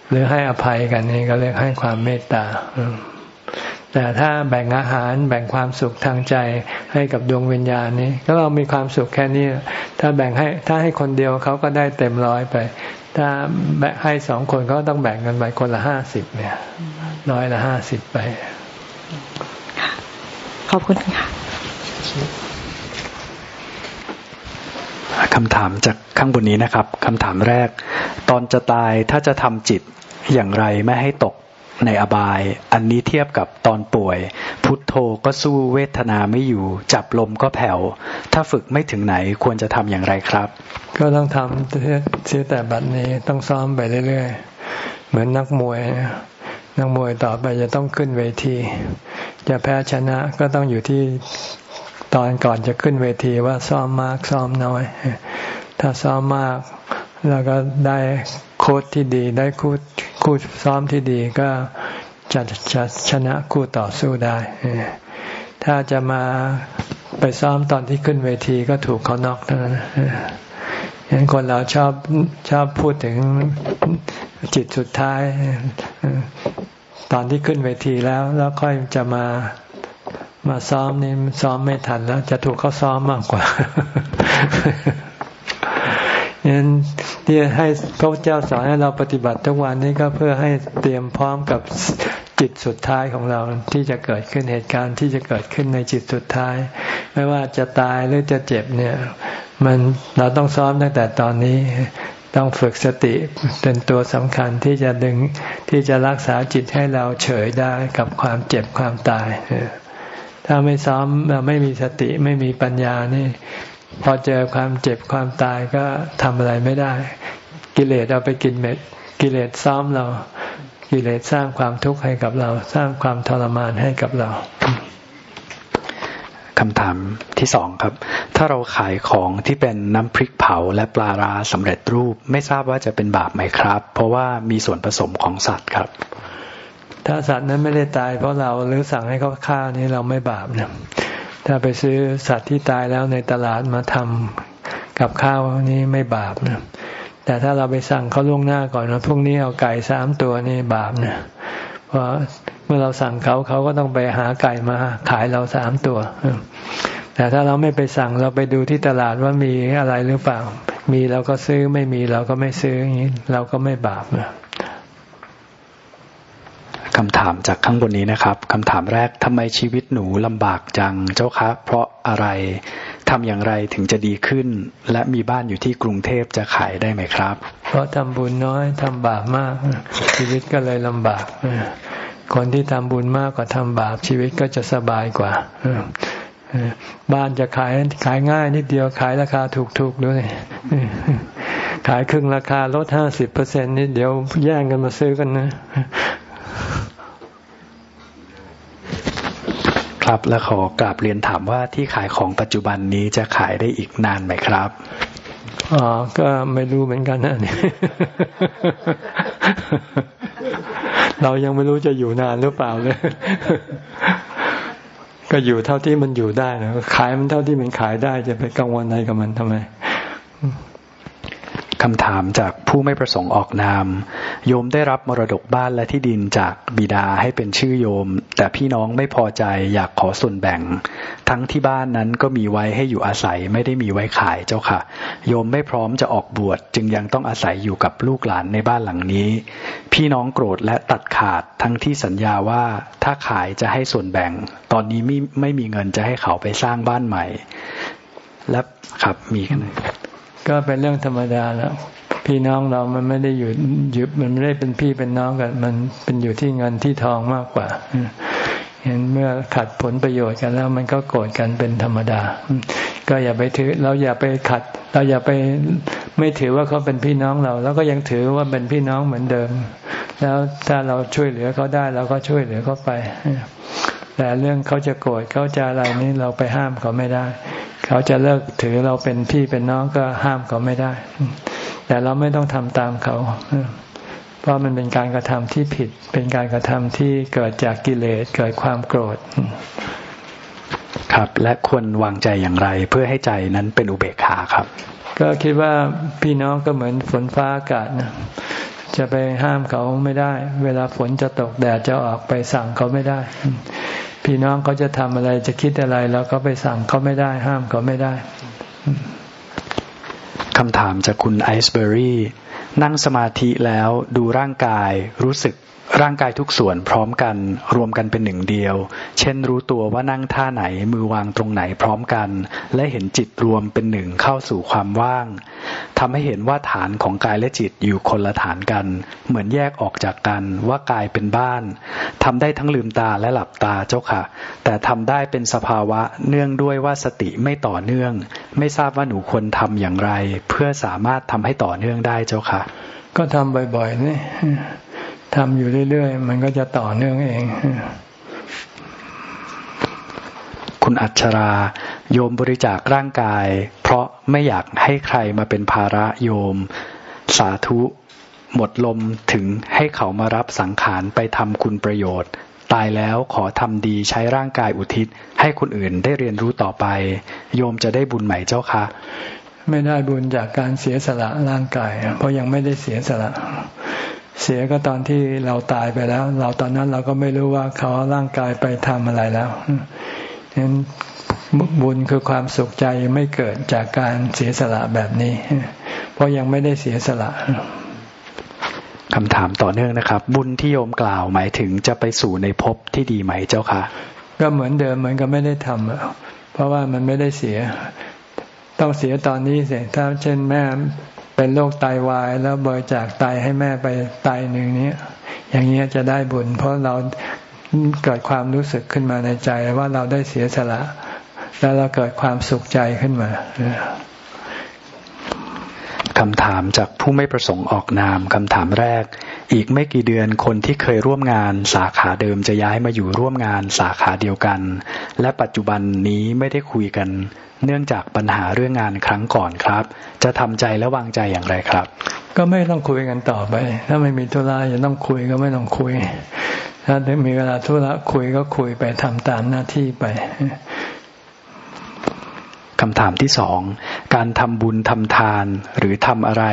หรือให้อภัยกันนี่ก็เรียกให้ความเมตตาแต่ถ้าแบ่งอาหารแบ่งความสุขทางใจให้กับดวงวิญญาณนี้ ก็เรามีความสุขแค่นี้ถ้าแบ่งให้ถ้าให้คนเดียวเขาก็ได้เต็มร้อยไป ถ้าแบ่งให้สองคนก็ต้องแบ่งกันไปคนละห้าสิบเนี่ยร้อยละห้าสิบไปขอบคุณค่ะคำถามจากข้างบนนี้นะครับคำถามแรก ตอนจะตายถ้าจะทำจิตอย่างไรไม่ให้ตก ในอบาย อันนี้เทียบกับตอนป่วย พุทโธก็สู้เวทนาไม่อยู่ จับลมก็แผ่ว ถ้าฝึกไม่ถึงไหนควรจะทำอย่างไรครับ ก็ต้องทำเสียแต่บัดนี้ต้องซ้อมไปเรื่อยๆ เหมือนนักมวย นักมวยต่อไปจะต้องขึ้นเวที จะแพ้ชนะก็ต้องอยู่ที่ตอนก่อนจะขึ้นเวทีว่าซ้อมมากซ้อมน้อย ถ้าซ้อมมากแล้วก็ได้ โค้ดที่ดีได้คู่คู่ซ้อมที่ดีก็จะจะชนะคู่ต่อสู้ได้ ถ้าจะมาไปซ้อมตอนที่ขึ้นเวทีก็ถูกเขาน็อกเท่านั้นเห็นคนเราชอบชอบพูดถึงจิตสุดท้าย ตอนที่ขึ้นเวทีแล้วแล้วค่อยจะมามาซ้อมนี่ซ้อมไม่ทันแล้ว จะถูกเขาซ้อมมากกว่า นั้นที่ให้พระเจ้าสอนให้เราปฏิบัติทุกวันนี้ก็เพื่อให้เตรียมพร้อมกับจิตสุดท้ายของเราที่จะเกิดขึ้นเหตุการณ์ที่จะเกิดขึ้นในจิตสุดท้าย ไม่ว่าจะตายหรือจะเจ็บเนี่ยมันเราต้องซ้อมตั้งแต่ตอนนี้ต้องฝึกสติเป็นตัวสำคัญที่จะดึงที่จะรักษาจิตให้เราเฉยได้กับความเจ็บความตาย ถ้าไม่ซ้อมไม่มีสติไม่มีปัญญานี่ พอเจอความเจ็บความตายก็ทำอะไรไม่ได้ กิเลสเอาไปกินเม็ด กิเลสซ้อมเรา กิเลสสร้างความทุกข์ให้กับเรา สร้างความทรมานให้กับเราคำถามที่สองครับ ถ้าเราขายของที่เป็นน้ำพริกเผาและปลาราสำเร็จรูป ไม่ทราบว่าจะเป็นบาปไหมครับ เพราะว่ามีส่วนผสมของสัตว์ครับ ถ้าสัตว์นั้นไม่ได้ตายเพราะเราหรือสั่งให้เขาฆ่านี่เราไม่บาปนะ ถ้าไปซื้อสัตว์ที่ตายแล้วในตลาดมาทำกับข้าวนี้ไม่บาปนะแต่ถ้าเราไปสั่งเขาล่วงหน้าก่อนว่าพรุ่งนี้เอาไก่สามตัวนี่บาปนะเพราะเมื่อเราสั่งเขาเขาก็ต้องไปหาไก่มาขายเราสามตัวแต่ถ้าเราไม่ไปสั่งเราไปดูที่ตลาดว่ามีอะไรหรือเปล่า มีเราก็ซื้อไม่มีเราก็ไม่ซื้ออย่างนี้เราก็ไม่บาปนะ คำถามจากข้างบนนี้นะครับคำถามแรกทำไมชีวิตหนูลำบากจังเจ้าคะ เพราะอะไรทำอย่างไรถึงจะดีขึ้น และมีบ้านอยู่ที่กรุงเทพจะขายได้ไหมครับ เพราะทำบุญน้อยทำบาปมาก ชีวิตก็เลยลำบาก คนที่ทำบุญมากกว่าทำบาป ชีวิตก็จะสบายกว่าบ้านจะขายขายง่ายนิดเดียวขายราคาถูกๆด้วยขายครึ่งราคาลดห้าสิบเปอร์เซ็นต์นิดเดียวแย่งกันมาซื้อกันนะ ครับและขอกราบเรียนถามว่าที่ขายของปัจจุบันนี้จะขายได้อีกนานไหมครับอ๋อก็ไม่รู้เหมือนกันนะเนี่ยเรายังไม่รู้จะอยู่นานหรือเปล่าเลย ก็อยู่เท่าที่มันอยู่ได้นะขายมันเท่าที่มันขายได้จะไปกังวลอะไรกับมันทำไม คำถามจากผู้ไม่ประสงค์ออกนาม โยมได้รับมรดกบ้านและที่ดินจากบิดาให้เป็นชื่อโยม แต่พี่น้องไม่พอใจอยากขอส่วนแบ่ง ทั้งที่บ้านนั้นก็มีไว้ให้อยู่อาศัยไม่ได้มีไว้ขายเจ้าค่ะ โยมไม่พร้อมจะออกบวชจึงยังต้องอาศัยอยู่กับลูกหลานในบ้านหลังนี้ พี่น้องโกรธและตัดขาดทั้งที่สัญญาว่าถ้าขายจะให้ส่วนแบ่ง ตอนนี้ไม่ไม่มีเงินจะให้เขาไปสร้างบ้านใหม่ และครับมีกัน ก็เป็นเรื่องธรรมดาแล้วพี่น้องเรามันไม่ได้อยู่ยึบมันไม่ได้เป็นพี่เป็นน้องกัน มันเป็นอยู่ที่เงินที่ทองมากกว่าเห็นเมื่อขัดผลประโยชน์กันแล้วมันก็โกรธกันเป็นธรรมดา ก็อย่าไปถือเราอย่าไปขัด เราอย่าไปไม่ถือว่าเขาเป็นพี่น้องเรา แล้วก็ยังถือว่าเป็นพี่น้องเหมือนเดิม แล้วถ้าเราช่วยเหลือเขาได้เราก็ช่วยเหลือเขาไป แต่เรื่องเขาจะโกรธเขาจะอะไรนี่เราไปห้ามเขาไม่ได้ เขาจะเลิกถือเราเป็นพี่เป็นน้องก็ห้ามเขาไม่ได้ แต่เราไม่ต้องทำตามเขา เพราะมันเป็นการกระทำที่ผิด เป็นการกระทำที่เกิดจากกิเลสเกิดความโกรธ ครับ และควรวางใจอย่างไร เพื่อให้ใจนั้นเป็นอุเบกขาครับ ก็คิดว่าพี่น้องก็เหมือนฝนฟ้าอากาศนะ จะไปห้ามเขาไม่ได้ เวลาฝนจะตกแดดจะออกไปสั่งเขาไม่ได้ พี่น้องเขาจะทำอะไรจะคิดอะไรแล้วก็ไปสั่งเขาไม่ได้ ห้ามเขาไม่ได้คำถามจากคุณไอซ์เบอรี่นั่งสมาธิแล้วดูร่างกาย รู้สึกร่างกายทุกส่วนพร้อมกัน รวมกันเป็นหนึ่งเดียว เช่นรู้ตัวว่านั่งท่าไหนมือวางตรงไหนพร้อมกัน และเห็นจิตรวมเป็นหนึ่งเข้าสู่ความว่าง ทำให้เห็นว่าฐานของกายและจิตอยู่คนละฐานกัน เหมือนแยกออกจากกันว่ากายเป็นบ้านทำได้ทั้งลืมตาและหลับตาเจ้าค่ะ แต่ทำได้เป็นสภาวะเนื่องด้วยว่าสติไม่ต่อเนื่อง ไม่ทราบว่าหนูควรทำอย่างไร เพื่อสามารถทำให้ต่อเนื่องได้เจ้าค่ะ ก็ทำบ่อยๆนี่ทำอยู่เรื่อยๆ มันก็จะต่อเนื่องเอง คุณอัชรา โยมบริจาคร่างกาย เพราะไม่อยากให้ใครมาเป็นภาระโยม สาธุ หมดลมถึงให้เขามารับสังขารไปทำคุณประโยชน์ ตายแล้วขอทำดีใช้ร่างกายอุทิศ ให้คนอื่นได้เรียนรู้ต่อไป โยมจะได้บุญใหม่เจ้าคะไม่ได้บุญจากการเสียสละร่างกาย เพราะยังไม่ได้เสียสละ เสียก็ตอนที่เราตายไปแล้ว เราตอนนั้นเราก็ไม่รู้ว่าเขาร่างกายไปทำอะไรแล้วนั้น บุญคือความสุขใจไม่เกิดจากการเสียสละแบบนี้ เพราะยังไม่ได้เสียสละคำถามต่อเนื่องนะครับ บุญที่โยมกล่าวหมายถึงจะไปสู่ในภพที่ดีไหมเจ้าคะก็เหมือนเดิมเหมือนกับไม่ได้ทำเพราะว่ามันไม่ได้เสีย ต้องเสียตอนนี้เสียถ้าเช่นแม่เป็นโรคไตาวาย แล้วบริจาคไตให้แม่ไปไตหนึ่งนี้อย่างเงี้ยจะได้บุญ เพราะเราเกิดความรู้สึกขึ้นมาในใจว่าเราได้เสียสละ แล้วเราเกิดความสุขใจขึ้นมาคำถามจากผู้ไม่ประสงค์ออกนามคำถามแรก อีกไม่กี่เดือนคนที่เคยร่วมงานสาขาเดิมจะย้ายมาอยู่ร่วมงานสาขาเดียวกัน และปัจจุบันนี้ไม่ได้คุยกัน เนื่องจากปัญหาเรื่องงานครั้งก่อนครับ จะทำใจและวางใจอย่างไรครับ ก็ไม่ต้องคุยกันต่อไป ถ้าไม่มีธุระอย่าต้องคุยก็ไม่ต้องคุย ถ้ามีเวลาธุระคุยก็คุยไปทำตามหน้าที่ไป คำถามที่สองการทำบุญทำทานหรือทำอะไร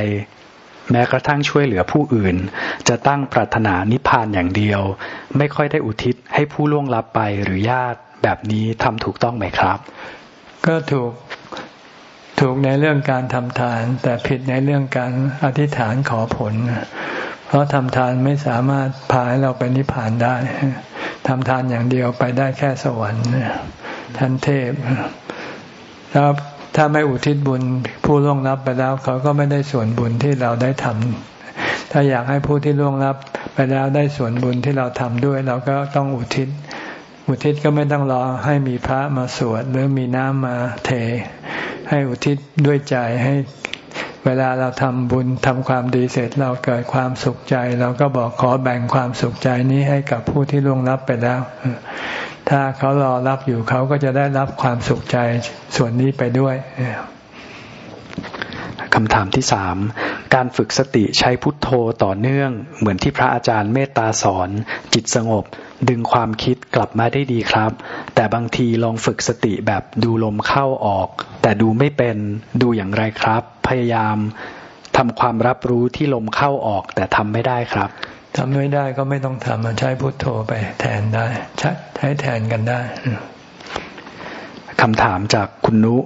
แม้กระทั่งช่วยเหลือผู้อื่น จะตั้งปรารถนานิพพานอย่างเดียว ไม่ค่อยได้อุทิศให้ผู้ล่วงลับไปหรือญาติแบบนี้ทำถูกต้องไหมครับ ก็ถูกถูกในเรื่องการทำทาน แต่ผิดในเรื่องการอธิษฐานขอผล เพราะทำทานไม่สามารถพาให้เราไปนิพพานได้ทำทานอย่างเดียวไปได้แค่สวรรค์ท่านเทพ แล้วถ้าไม่อุทิศบุญผู้ล่วงลับไปแล้ว เขาก็ไม่ได้ส่วนบุญที่เราได้ทำถ้าอยากให้ผู้ที่ล่วงลับไปแล้วได้ส่วนบุญที่เราทำด้วย เราก็ต้องอุทิศ อุทิศก็ไม่ต้องรอให้มีพระมาสวดหรือมีน้ำมาเท ให้อุทิศด้วยใจให้เวลาเราทำบุญทำความดีเสร็จเราเกิดความสุขใจ เราก็บอกขอแบ่งความสุขใจนี้ให้กับผู้ที่ล่วงลับไปแล้ว ถ้าเขารอรับอยู่เขาก็จะได้รับความสุขใจส่วนนี้ไปด้วยคำถามที่สามการฝึกสติใช้พุทโธต่อเนื่อง เหมือนที่พระอาจารย์เมตตาสอน จิตสงบ ดึงความคิดกลับมาได้ดีครับ แต่บางทีลองฝึกสติแบบดูลมเข้าออก แต่ดูไม่เป็นดูอย่างไรครับ พยายามทำความรับรู้ที่ลมเข้าออกแต่ทำไม่ได้ครับ ทำไม่ได้ก็ไม่ต้องทำใช้พุทโธไปแทนได้ใช้ใช้แทนกันได้คำถามจากคุณนุ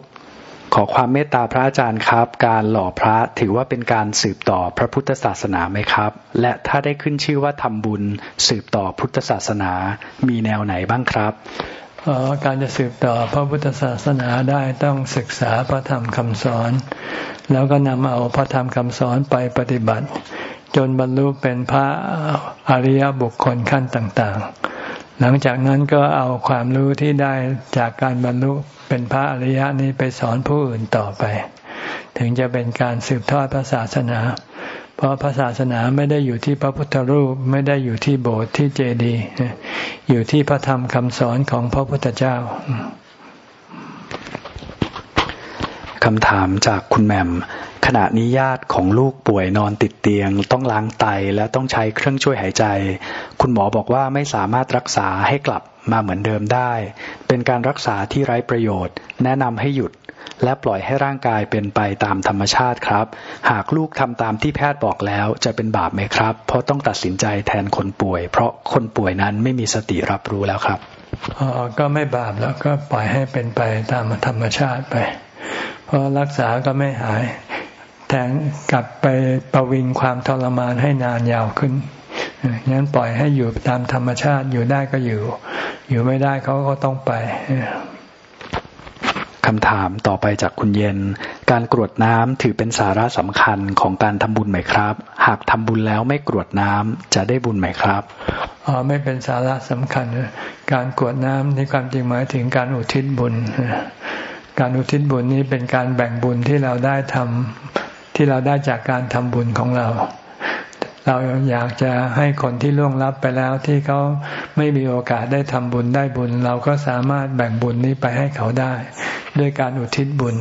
ขอความเมตตาพระอาจารย์ครับ การหล่อพระถือว่าเป็นการสืบต่อพระพุทธศาสนาไหมครับ และถ้าได้ขึ้นชื่อว่าทำบุญสืบต่อพุทธศาสนามีแนวไหนบ้างครับการจะสืบต่อพระพุทธศาสนาได้ต้องศึกษาพระธรรมคำสอน แล้วก็นำเอาพระธรรมคำสอนไปปฏิบัติ จนบรรลุเป็นพระอริยบุคคลขั้นต่างๆ หลังจากนั้นก็เอาความรู้ที่ได้จากการบรรลุเป็นพระอริยนี้ไปสอนผู้อื่นต่อไป ถึงจะเป็นการสืบทอดพระศาสนา เพราะพระศาสนาไม่ได้อยู่ที่พระพุทธรูปไม่ได้อยู่ที่โบสถ์ที่เจดีย์อยู่ที่พระธรรมคำสอนของพระพุทธเจ้า คำถามจากคุณแมมขณะนี้ญาติของลูกป่วยนอนติดเตียง ต้องล้างไตและต้องใช้เครื่องช่วยหายใจ คุณหมอบอกว่าไม่สามารถรักษาให้กลับมาเหมือนเดิมได้ เป็นการรักษาที่ไร้ประโยชน์ แนะนำให้หยุด และปล่อยให้ร่างกายเป็นไปตามธรรมชาติครับ หากลูกทำตามที่แพทย์บอกแล้วจะเป็นบาปไหมครับ เพราะต้องตัดสินใจแทนคนป่วย เพราะคนป่วยนั้นไม่มีสติรับรู้แล้วครับก็ไม่บาปแล้วก็ปล่อยให้เป็นไปตามธรรมชาติไป ราะรักษาก็ไม่หาย แทนกลับไปประวิงความทรมานให้นานยาวขึ้นงั้นปล่อยให้อยู่ตามธรรมชาติอยู่ได้ก็อยู่ อยู่ไม่ได้เขาก็ต้องไปคำถามต่อไปจากคุณเย็น การกรวดน้ำถือเป็นสาระสำคัญของการทำบุญไหมครับ หากทำบุญแล้วไม่กรวดน้ำจะได้บุญไหมครับอ๋อไม่เป็นสาระสำคัญ การกรวดน้ำนี่ความจริงหมายถึงการอุทิศบุญ การอุทิศบุญนี้เป็นการแบ่งบุญที่เราได้ทำที่เราได้จากการทำบุญของเรา เราอยากจะให้คนที่ล่วงลับไปแล้วที่เขาไม่มีโอกาสได้ทำบุญได้บุญ เราก็สามารถแบ่งบุญนี้ไปให้เขาได้ ด้วยการอุทิศบุญ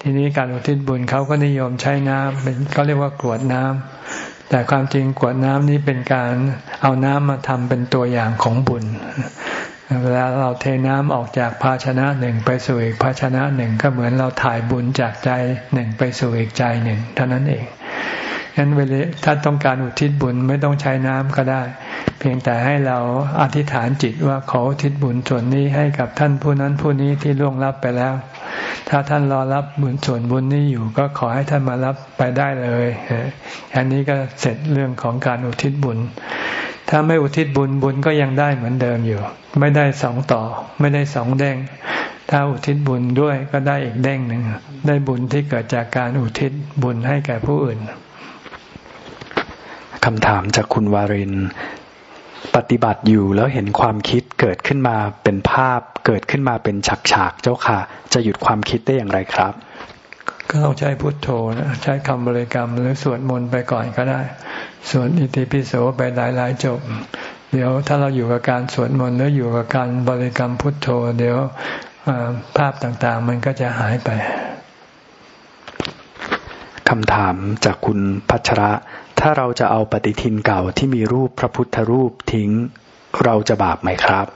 ทีนี้การอุทิศบุญเขาก็นิยมใช้น้ำเป็นเขาเรียกว่ากรวดน้ำแต่ความจริงกรวดน้ำนี้เป็นการเอาน้ำมาทำเป็นตัวอย่างของบุญ เวเวลาเราเทน้ำออกจากภาชนะหนึ่งไปสู่อีกภาชนะหนึ่งก็เหมือนเราถ่ายบุญจากใจหนึ่งไปสู่อีกใจหนึ่งเท่านั้นเองงั้นเวลาถ้าต้องการอุทิศบุญไม่ต้องใช้น้ำก็ได้ เพียงแต่ให้เราอธิษฐานจิตว่าขออุทิศบุญส่วนนี้ให้กับท่านผู้นั้นผู้นี้ที่ล่วงลับไปแล้ว ถ้าท่านรอรับบุญส่วนบุญนี้อยู่ก็ขอให้ท่านมารับไปได้เลยอันนี้ก็เสร็จเรื่องของการอุทิศบุญ ถ้าไม่อุทิศบุญบุญก็ยังได้เหมือนเดิมอยู่ ไม่ได้สองต่อ ไม่ได้สองเด้ง ถ้าอุทิศบุญด้วยก็ได้อีกเด้งหนึ่งได้บุญที่เกิดจากการอุทิศบุญให้แก่ผู้อื่นคำถามจากคุณวารินปฏิบัติอยู่แล้วเห็นความคิดเกิดขึ้นมาเป็นภาพเกิดขึ้นมาเป็นฉากฉากเจ้าค่ะ จะหยุดความคิดได้อย่างไรครับ ก็ต้องใช้พุทโธนะใช้คำบริกรรมหรือสวดมนต์ไปก่อนก็ได้สวดอิติปิโสไปหลายๆจบ เดี๋ยวถ้าเราอยู่กับการสวดมนต์หรืออยู่กับการบริกรรมพุทโธ เดี๋ยวภาพต่างๆ มันก็จะหายไปคำถามจากคุณพัชระ ถ้าเราจะเอาปฏิทินเก่าที่มีรูปพระพุทธรูปทิ้ง เราจะบาปไหมครับ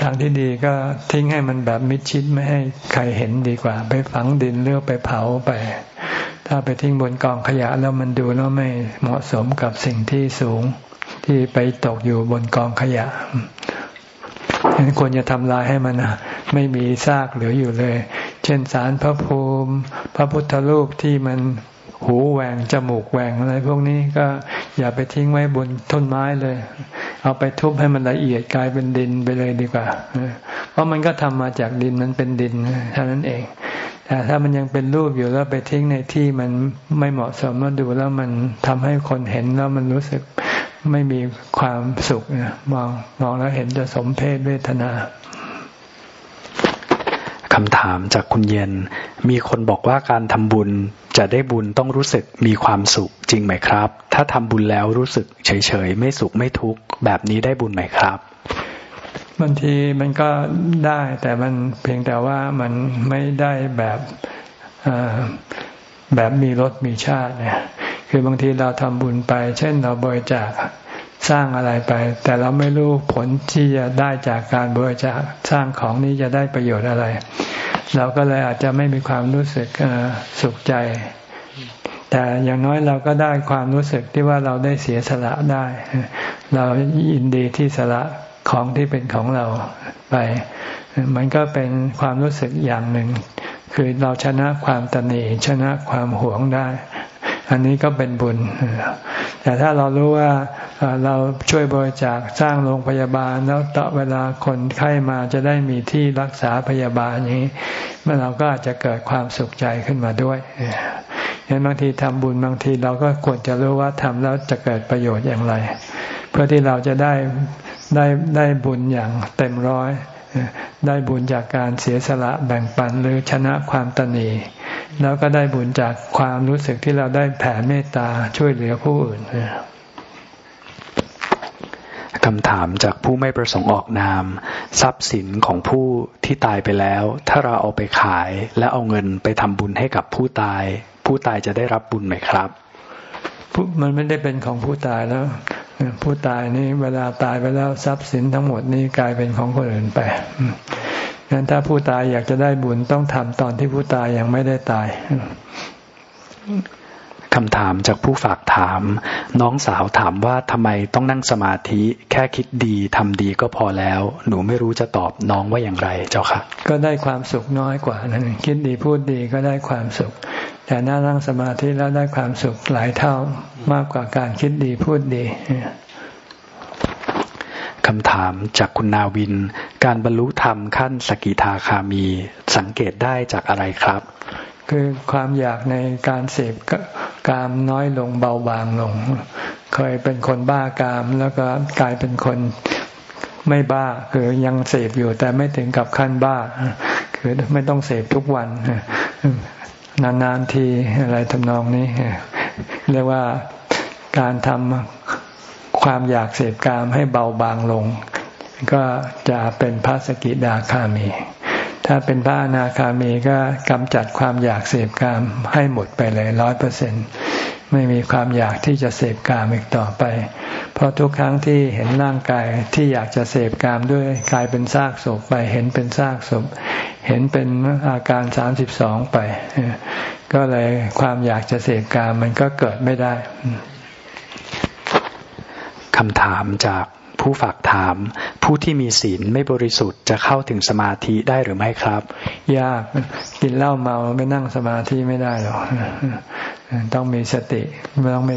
ทางที่ดีก็ทิ้งให้มันแบบมิดชิดไม่ให้ใครเห็นดีกว่า ไปฝังดินเลือกไปเผาไป ถ้าไปทิ้งบนกองขยะแล้วมันดูแล้วไม่เหมาะสมกับสิ่งที่สูงที่ไปตกอยู่บนกองขยะฉะนั้นควรจะทำลายให้มันไม่มีซากเหลืออยู่เลย เช่นสารพระภูมิ พระพุทธรูปที่มัน หูแหวงจมูกแหวงอะไรพวกนี้ก็อย่าไปทิ้งไว้บนต้นไม้เลย เอาไปทุบให้มันละเอียดกลายเป็นดินไปเลยดีกว่า เพราะมันก็ทำมาจากดินมันเป็นดินเท่านั้นเอง แต่ถ้ามันยังเป็นรูปอยู่แล้วไปทิ้งในที่มันไม่เหมาะสมแล้วดูแล้วมันทำให้คนเห็นแล้วมันรู้สึกไม่มีความสุขมองมองแล้วเห็นจะสมเพศเวทนา คำถามจากคุณเย็น มีคนบอกว่าการทำบุญจะได้บุญต้องรู้สึกมีความสุขจริงไหมครับ ถ้าทำบุญแล้วรู้สึกเฉยๆ ไม่สุขไม่ทุกข์แบบนี้ได้บุญไหมครับบางทีมันก็ได้แต่มันเพียงแต่ว่ามันไม่ได้แบบแบบมีรสมีชาติเนี่ยคือบางทีเราทำบุญไป เช่นเราบริจาค สร้างอะไรไป แต่เราไม่รู้ผลที่จะได้จากการบริจาคสร้างของนี้จะได้ประโยชน์อะไร เราก็เลยอาจจะไม่มีความรู้สึกสุขใจ แต่อย่างน้อยเราก็ได้ความรู้สึกที่ว่าเราได้เสียสละได้ เรายินดีที่สละของที่เป็นของเราไป มันก็เป็นความรู้สึกอย่างหนึ่ง คือเราชนะความตนีชนะความหวงได้ อันนี้ก็เป็นบุญ แต่ถ้าเรารู้ว่าเราช่วยบริจาคสร้างโรงพยาบาล แล้วต่อเวลาคนไข้มาจะได้มีที่รักษาพยาบาลอย่างนี้เมื่อเราก็อาจจะเกิดความสุขใจขึ้นมาด้วยเห็นบางทีทำบุญบางทีเราก็ควรจะรู้ว่าทำแล้วจะเกิดประโยชน์อย่างไร เพื่อที่เราจะได้ได้ได้บุญอย่างเต็มร้อย ได้บุญจากการเสียสละแบ่งปันหรือชนะความตนีแล้วก็ได้บุญจากความรู้สึกที่เราได้แผ่เมตตาช่วยเหลือผู้อื่นคำถามจากผู้ไม่ประสงค์ออกนาม ทรัพย์สินของผู้ที่ตายไปแล้ว ถ้าเราเอาไปขายและเอาเงินไปทำบุญให้กับผู้ตาย ผู้ตายจะได้รับบุญไหมครับ มันไม่ได้เป็นของผู้ตายแล้ว ผู้ตายนี่เวลาตายไปแล้วทรัพย์สินทั้งหมดนี้กลายเป็นของคนอื่นไปงั้นถ้าผู้ตายอยากจะได้บุญต้องทำตอนที่ผู้ตายยังไม่ได้ตาย คำถามจากผู้ฝากถาม น้องสาวถามว่าทำไมต้องนั่งสมาธิ แค่คิดดีทำดีก็พอแล้ว หนูไม่รู้จะตอบน้องว่าอย่างไรเจ้าค่ะ ก็ได้ความสุขน้อยกว่านั่นคิดดีพูดดีก็ได้ความสุข แต่น่านั่งสมาธิแล้วได้ความสุขหลายเท่ามากกว่าการคิดดีพูดดีคำถามจากคุณนาวิน การบรรลุธรรมขั้นสกิทาคามี สังเกตได้จากอะไรครับ คือความอยากในการเสพกามน้อยลงเบาบางลง เคยเป็นคนบ้ากามแล้วก็กลายเป็นคนไม่บ้าคือยังเสพอยู่แต่ไม่ถึงกับขั้นบ้า คือไม่ต้องเสพทุกวันนานๆทีอะไรทำนองนี้ เรียกว่าการทำความอยากเสพกามให้เบาบางลง ก็จะเป็นพระสกิดาคามี ถ้าเป็นพระอนาคามีก็กำจัดความอยากเสพกามให้หมดไปเลยร้อยเปอร์เซ็นไม่มีความอยากที่จะเสพกามอีกต่อไป เพราะทุกครั้งที่เห็นร่างกายที่อยากจะเสพกามด้วยกลายเป็นซากศพไป เห็นเป็นซากศพ เห็นเป็นอาการสามสิบสองไป ก็เลยความอยากจะเสพกามมันก็เกิดไม่ได้คำถามจาก ผู้ฝากถาม ผู้ที่มีศีลไม่บริสุทธิ์จะเข้าถึงสมาธิได้หรือไม่ครับ ยากกินเหล้าเมาไม่นั่งสมาธิไม่ได้หรอกต้องมีสติไม่ต้องไม่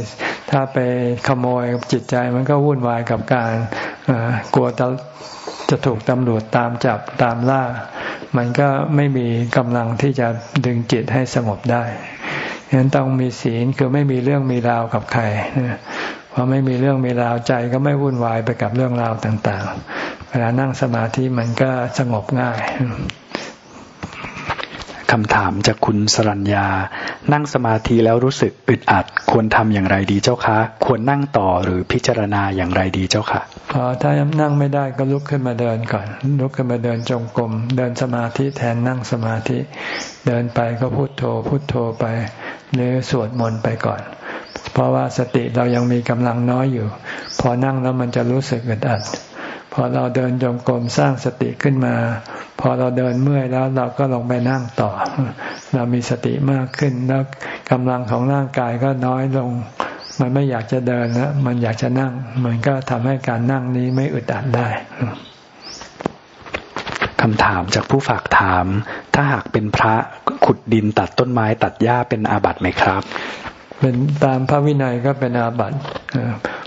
ถ้าไปขโมยจิตใจมันก็วุ่นวายกับการกลัวจะถูกตำรวจตามจับตามล่า มันก็ไม่มีกำลังที่จะดึงจิตให้สงบได้ฉะนั้นต้องมีศีลคือไม่มีเรื่องมีราวกับใคร อไม่มีเรื่องมีราวใจก็ไม่วุ่นวายไปกับเรื่องราวต่าง ๆ เวลานั่งสมาธิมันก็สงบง่ายคำถามจากคุณสรัญญา นั่งสมาธิแล้วรู้สึกอึดอัด ควรทำอย่างไรดีเจ้าคะ ควรนั่งต่อหรือพิจารณาอย่างไรดีเจ้าคะพอถ้านั่งไม่ได้ก็ลุกขึ้นมาเดินก่อน ลุกขึ้นมาเดินจงกรม เดินสมาธิแทนนั่งสมาธิ เดินไปก็พุโทโธ พุโทโธไป หรือสวดมนต์ไปก่อน เพราะว่าสติเรายังมีกำลังน้อยอยู่ พอนั่งแล้วมันจะรู้สึกอึดอัด พอเราเดินจงกรมสร้างสติขึ้นมา พอเราเดินเมื่อยแล้วเราก็ลงไปนั่งต่อ เรามีสติมากขึ้นแล้วกำลังของร่างกายก็น้อยลง มันไม่อยากจะเดินแล้วมันอยากจะนั่ง มันก็ทำให้การนั่งนี้ไม่อึดอัดได้คำถามจากผู้ฝากถาม ถ้าหากเป็นพระขุดดินตัดต้นไม้ตัดหญ้าเป็นอาบัติไหมครับ เป็นตามพระวินัยก็เป็นอาบัติ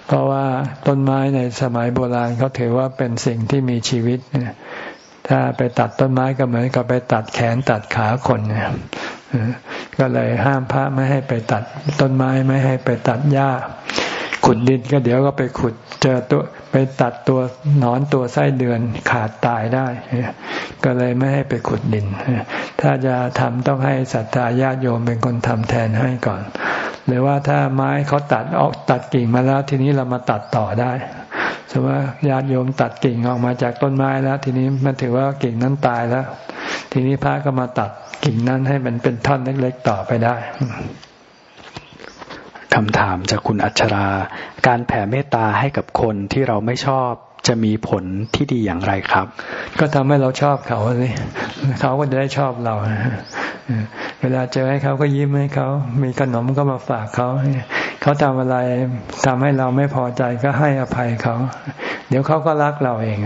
เพราะว่าต้นไม้ในสมัยโบราณเขาถือว่าเป็นสิ่งที่มีชีวิต ถ้าไปตัดต้นไม้ก็เหมือนกับไปตัดแขนตัดขาคนก็เลยห้ามพระไม่ให้ไปตัดต้นไม้ไม่ให้ไปตัดหญ้า ขุดดินก็เดี๋ยวก็ไปขุดเจอตัวไปตัดตัวนอนตัวไส้เดือนขาดตายได้ ก็เลยไม่ให้ไปขุดดิน ถ้าจะทำต้องให้ศรัทธาญาติโยมเป็นคนทำแทนให้ก่อน หรือว่าถ้าไม้เขาตัดออกตัดกิ่งมาแล้วทีนี้เรามาตัดต่อได้สมมติว่าญาติโยมตัดกิ่งออกมาจากต้นไม้แล้ว ทีนี้มันถือว่ากิ่งนั้นตายแล้ว ทีนี้พระก็มาตัดกิ่งนั้นให้มันเป็นท่อนเล็กๆต่อไปได้ คำถามจากคุณอัชรา การแผ่เมตตาให้กับคนที่เราไม่ชอบจะมีผลที่ดีอย่างไรครับ ก็ทำให้เราชอบเขาสิเขาก็จะได้ชอบเรา เวลาเจอให้เขาก็ยิ้มให้เขา มีขนมก็มาฝากเขา เขาทำอะไรทำให้เราไม่พอใจก็ให้อภัยเขา เดี๋ยวเขาก็รักเราเอง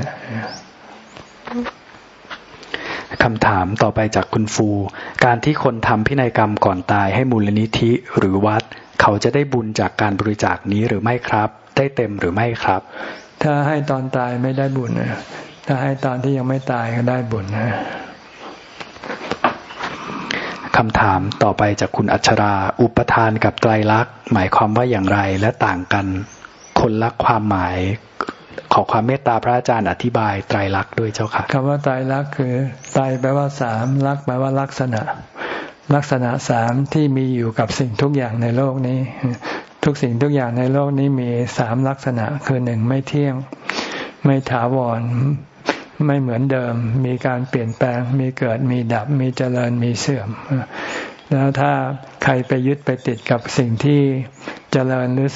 คำถามต่อไปจากคุณฟู การที่คนทำพินัยกรรมก่อนตายให้มูลนิธิหรือวัด เขาจะได้บุญจากการบริจาคนี้หรือไม่ครับ ได้เต็มหรือไม่ครับ ถ้าให้ตอนตายไม่ได้บุญถ้าให้ตอนที่ยังไม่ตายก็ได้บุญนะคำถามต่อไปจากคุณอัชรา อุปทานกับไตรลักษณ์หมายความว่าอย่างไรและต่างกัน คนละความหมาย ขอความเมตตาพระอาจารย์อธิบายไตรลักษณ์ด้วยเจ้าค่ะคำว่าไตรลักษณ์คือไตรแปลว่าสามลักษณ์แปลว่าลักษณะ ลักษณะสามที่มีอยู่กับสิ่งทุกอย่างในโลกนี้ ทุกสิ่งทุกอย่างในโลกนี้มีสามลักษณะคือหนึ่งไม่เที่ยง ไม่ถาวร ไม่เหมือนเดิม มีการเปลี่ยนแปลง มีเกิดมีดับ มีเจริญมีเสื่อม แล้วถ้าใครไปยึดไปติดกับสิ่งที่เจริญหรือ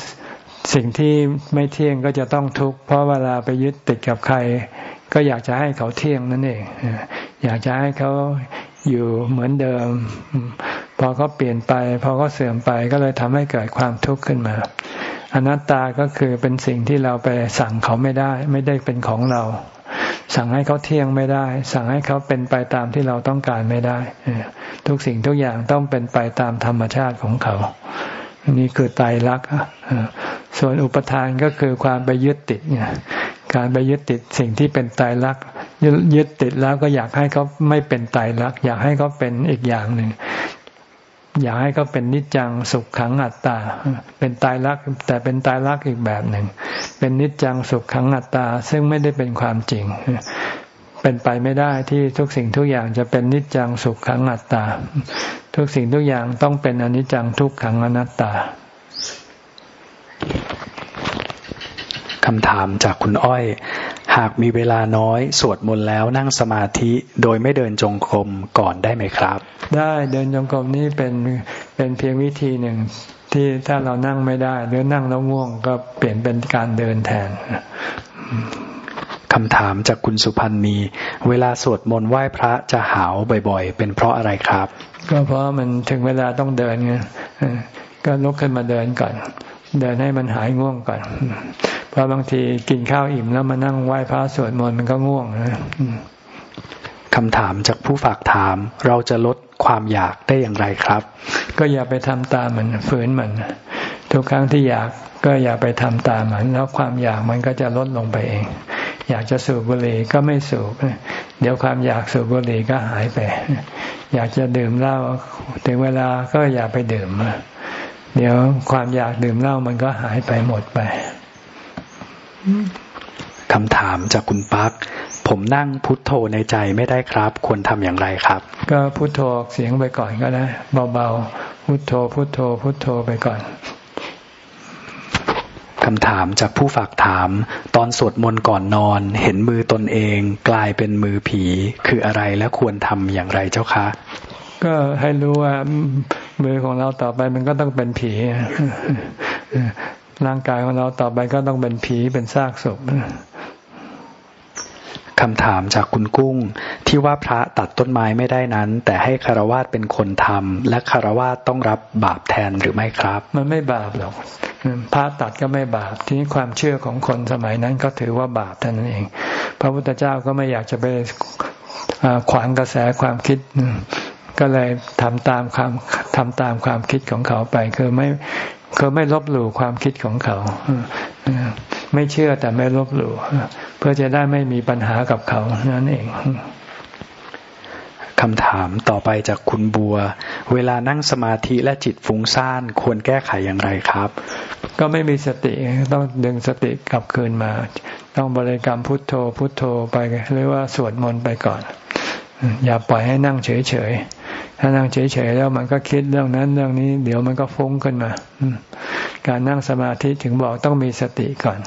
สิ่งที่ไม่เที่ยงก็จะต้องทุกข์เพราะเวลาไปยึดติดกับใคร ก็อยากจะให้เขาเที่ยงนั่นเองอยากจะให้เขา อยู่เหมือนเดิม พอเขาเปลี่ยนไป พอเขาเสื่อมไปก็เลยทำให้เกิดความทุกข์ขึ้นมา อนัตตาก็คือเป็นสิ่งที่เราไปสั่งเขาไม่ได้ ไม่ได้เป็นของเรา สั่งให้เขาเที่ยงไม่ได้ สั่งให้เขาเป็นไปตามที่เราต้องการไม่ได้ ทุกสิ่งทุกอย่างต้องเป็นไปตามธรรมชาติของเขานี่คือไตรลักษณ์ส่วนอุปทานก็คือความไปยึดติดเนี่ยการไปยึดติดสิ่งที่เป็นไตรลักษณ์ ยึดติดแล้วก็อยากให้เขาไม่เป็นไตรลักษณ์อยากให้เขาเป็นอีกอย่างหนึ่งอยากให้เขาเป็นนิจจังสุขขังอัตตา เป็นตายรักแต่เป็นตายรักอีกแบบหนึ่ง เป็นนิจจังสุขขังอัตตา ซึ่งไม่ได้เป็นความจริง เป็นไปไม่ได้ที่ทุกสิ่งทุกอย่างจะเป็นนิจจังสุขขังอัตตา ทุกสิ่งทุกอย่างต้องเป็นอนิจจังทุกขังอนัตตาคำถามจากคุณอ้อย หากมีเวลาน้อย สวดมนต์แล้วนั่งสมาธิโดยไม่เดินจงกรมก่อนได้ไหมครับ ได้เดินจงกรมนี่เป็นเป็นเพียงวิธีหนึ่งที่ถ้าเรานั่งไม่ได้ หรือนั่งแล้วง่วงก็เปลี่ยนเป็นการเดินแทนคำถามจากคุณสุพันธ์มี เวลาสวดมนต์ไหว้พระจะหาวบ่อย ๆ เป็นเพราะอะไรครับ ก็เพราะมันถึงเวลาต้องเดินไงก็ลุกขึ้นมาเดินก่อน เดินให้มันหายง่วงก่อนเพ ราะบางทีกินข้าวอิ่มแล้วมานั่งไหว้พระสวดมนต์มันก็ง่วงนะคำถามจากผู้ฝากถาม เราจะลดความอยากได้อย่างไรครับ ก็อย่าไปทำตามมันฝืนมันทุกครั้งที่อยากก็อย่าไปทำตามมัน แล้วความอยากมันก็จะลดลงไปเอง อยากจะสูบบุหรี่ก็ไม่สูบเดี๋ยวความอยากสูบบุหรี่ก็หายไป อยากจะดื่มเหล้าถึงเวลาก็อย่าไปดื่มเดี๋ยวความอยากดื่มเหล้ามันก็หายไปหมดไป คำถามจากคุณปักผมนั่งพุทโธในใจไม่ได้ครับ ควรทำอย่างไรครับ ก็พุทโธเสียงไปก่อนก็ได้เบาๆพุทโธพุทโธพุทโธไปก่อนคำถามจากผู้ฝากถาม ตอนสวดมนต์ก่อนนอน เห็นมือตนเองกลายเป็นมือผี คืออะไรและควรทำอย่างไรเจ้าคะ ก็ให้รู้ว่ามือของเราต่อไปมันก็ต้องเป็นผี ร่างกายของเราต่อไปก็ต้องเป็นผีเป็นซากศพคำถามจากคุณกุ้งที่ว่าพระตัดต้นไม้ไม่ได้นั้น แต่ให้คารวาสเป็นคนทำและคารวาสต้องรับบาปแทนหรือไม่ครับ มันไม่บาปหรอกพระตัดก็ไม่บาปทีนี้ความเชื่อของคนสมัยนั้นก็ถือว่าบาปเท่านั้นเอง พระพุทธเจ้าก็ไม่อยากจะไปขวางกระแสความคิด ก็เลยทำตามความทำตามความคิดของเขาไป คือไม่ คือไม่ลบหลู่ความคิดของเขาไม่เชื่อแต่ไม่ลบหลู่เพื่อจะได้ไม่มีปัญหากับเขานั่นเองคำถามต่อไปจากคุณบัว เวลานั่งสมาธิและจิตฟุ้งซ่านควรแก้ไขอย่างไรครับ ก็ไม่มีสติต้องดึงสติกลับคืนมา ต้องบริกรรมพุทโธพุทโธไปหรือว่าสวดมนต์ไปก่อน อย่าปล่อยให้นั่งเฉยๆ ถ้านั่งเฉยๆแล้วมันก็คิดเรื่องนั้นเรื่องนี้ เดี๋ยวมันก็ฟุ้งขึ้นมา การนั่งสมาธิถึงบอกต้องมีสติก่อน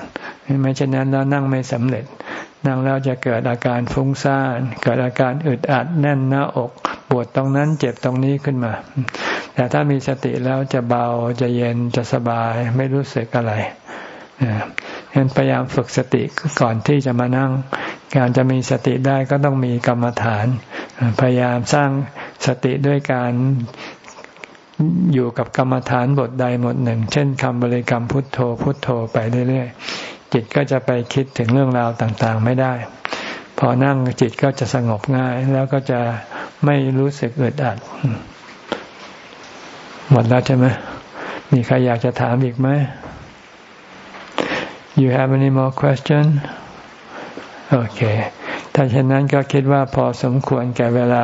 ไม่เช่นนั้นแล้วนั่งไม่สำเร็จ นั่งแล้วจะเกิดอาการฟุ้งซ่าน เกิดอาการอึดอัดแน่นหน้าอก ปวดตรงนั้นเจ็บตรงนี้ขึ้นมา แต่ถ้ามีสติแล้วจะเบาจะเย็นจะสบายไม่รู้สึกอะไรฉะนั้นพยายามฝึกสติก่อนที่จะมานั่ง การจะมีสติได้ก็ต้องมีกรรมฐาน พยายามสร้าง สติด้วยการอยู่กับกรรมฐานบทใดบทหนึ่ง เช่นคำบริกรรมพุทโธพุทโธไปเรื่อยๆจิตก็จะไปคิดถึงเรื่องราวต่างๆไม่ได้ พอนั่งจิตก็จะสงบง่าย แล้วก็จะไม่รู้สึกอึดอัดหมดแล้วใช่ไหมมีใครอยากจะถามอีกไหม You have any more question โอเค ถ้าเช่นนั้นก็คิดว่าพอสมควรแก่เวลา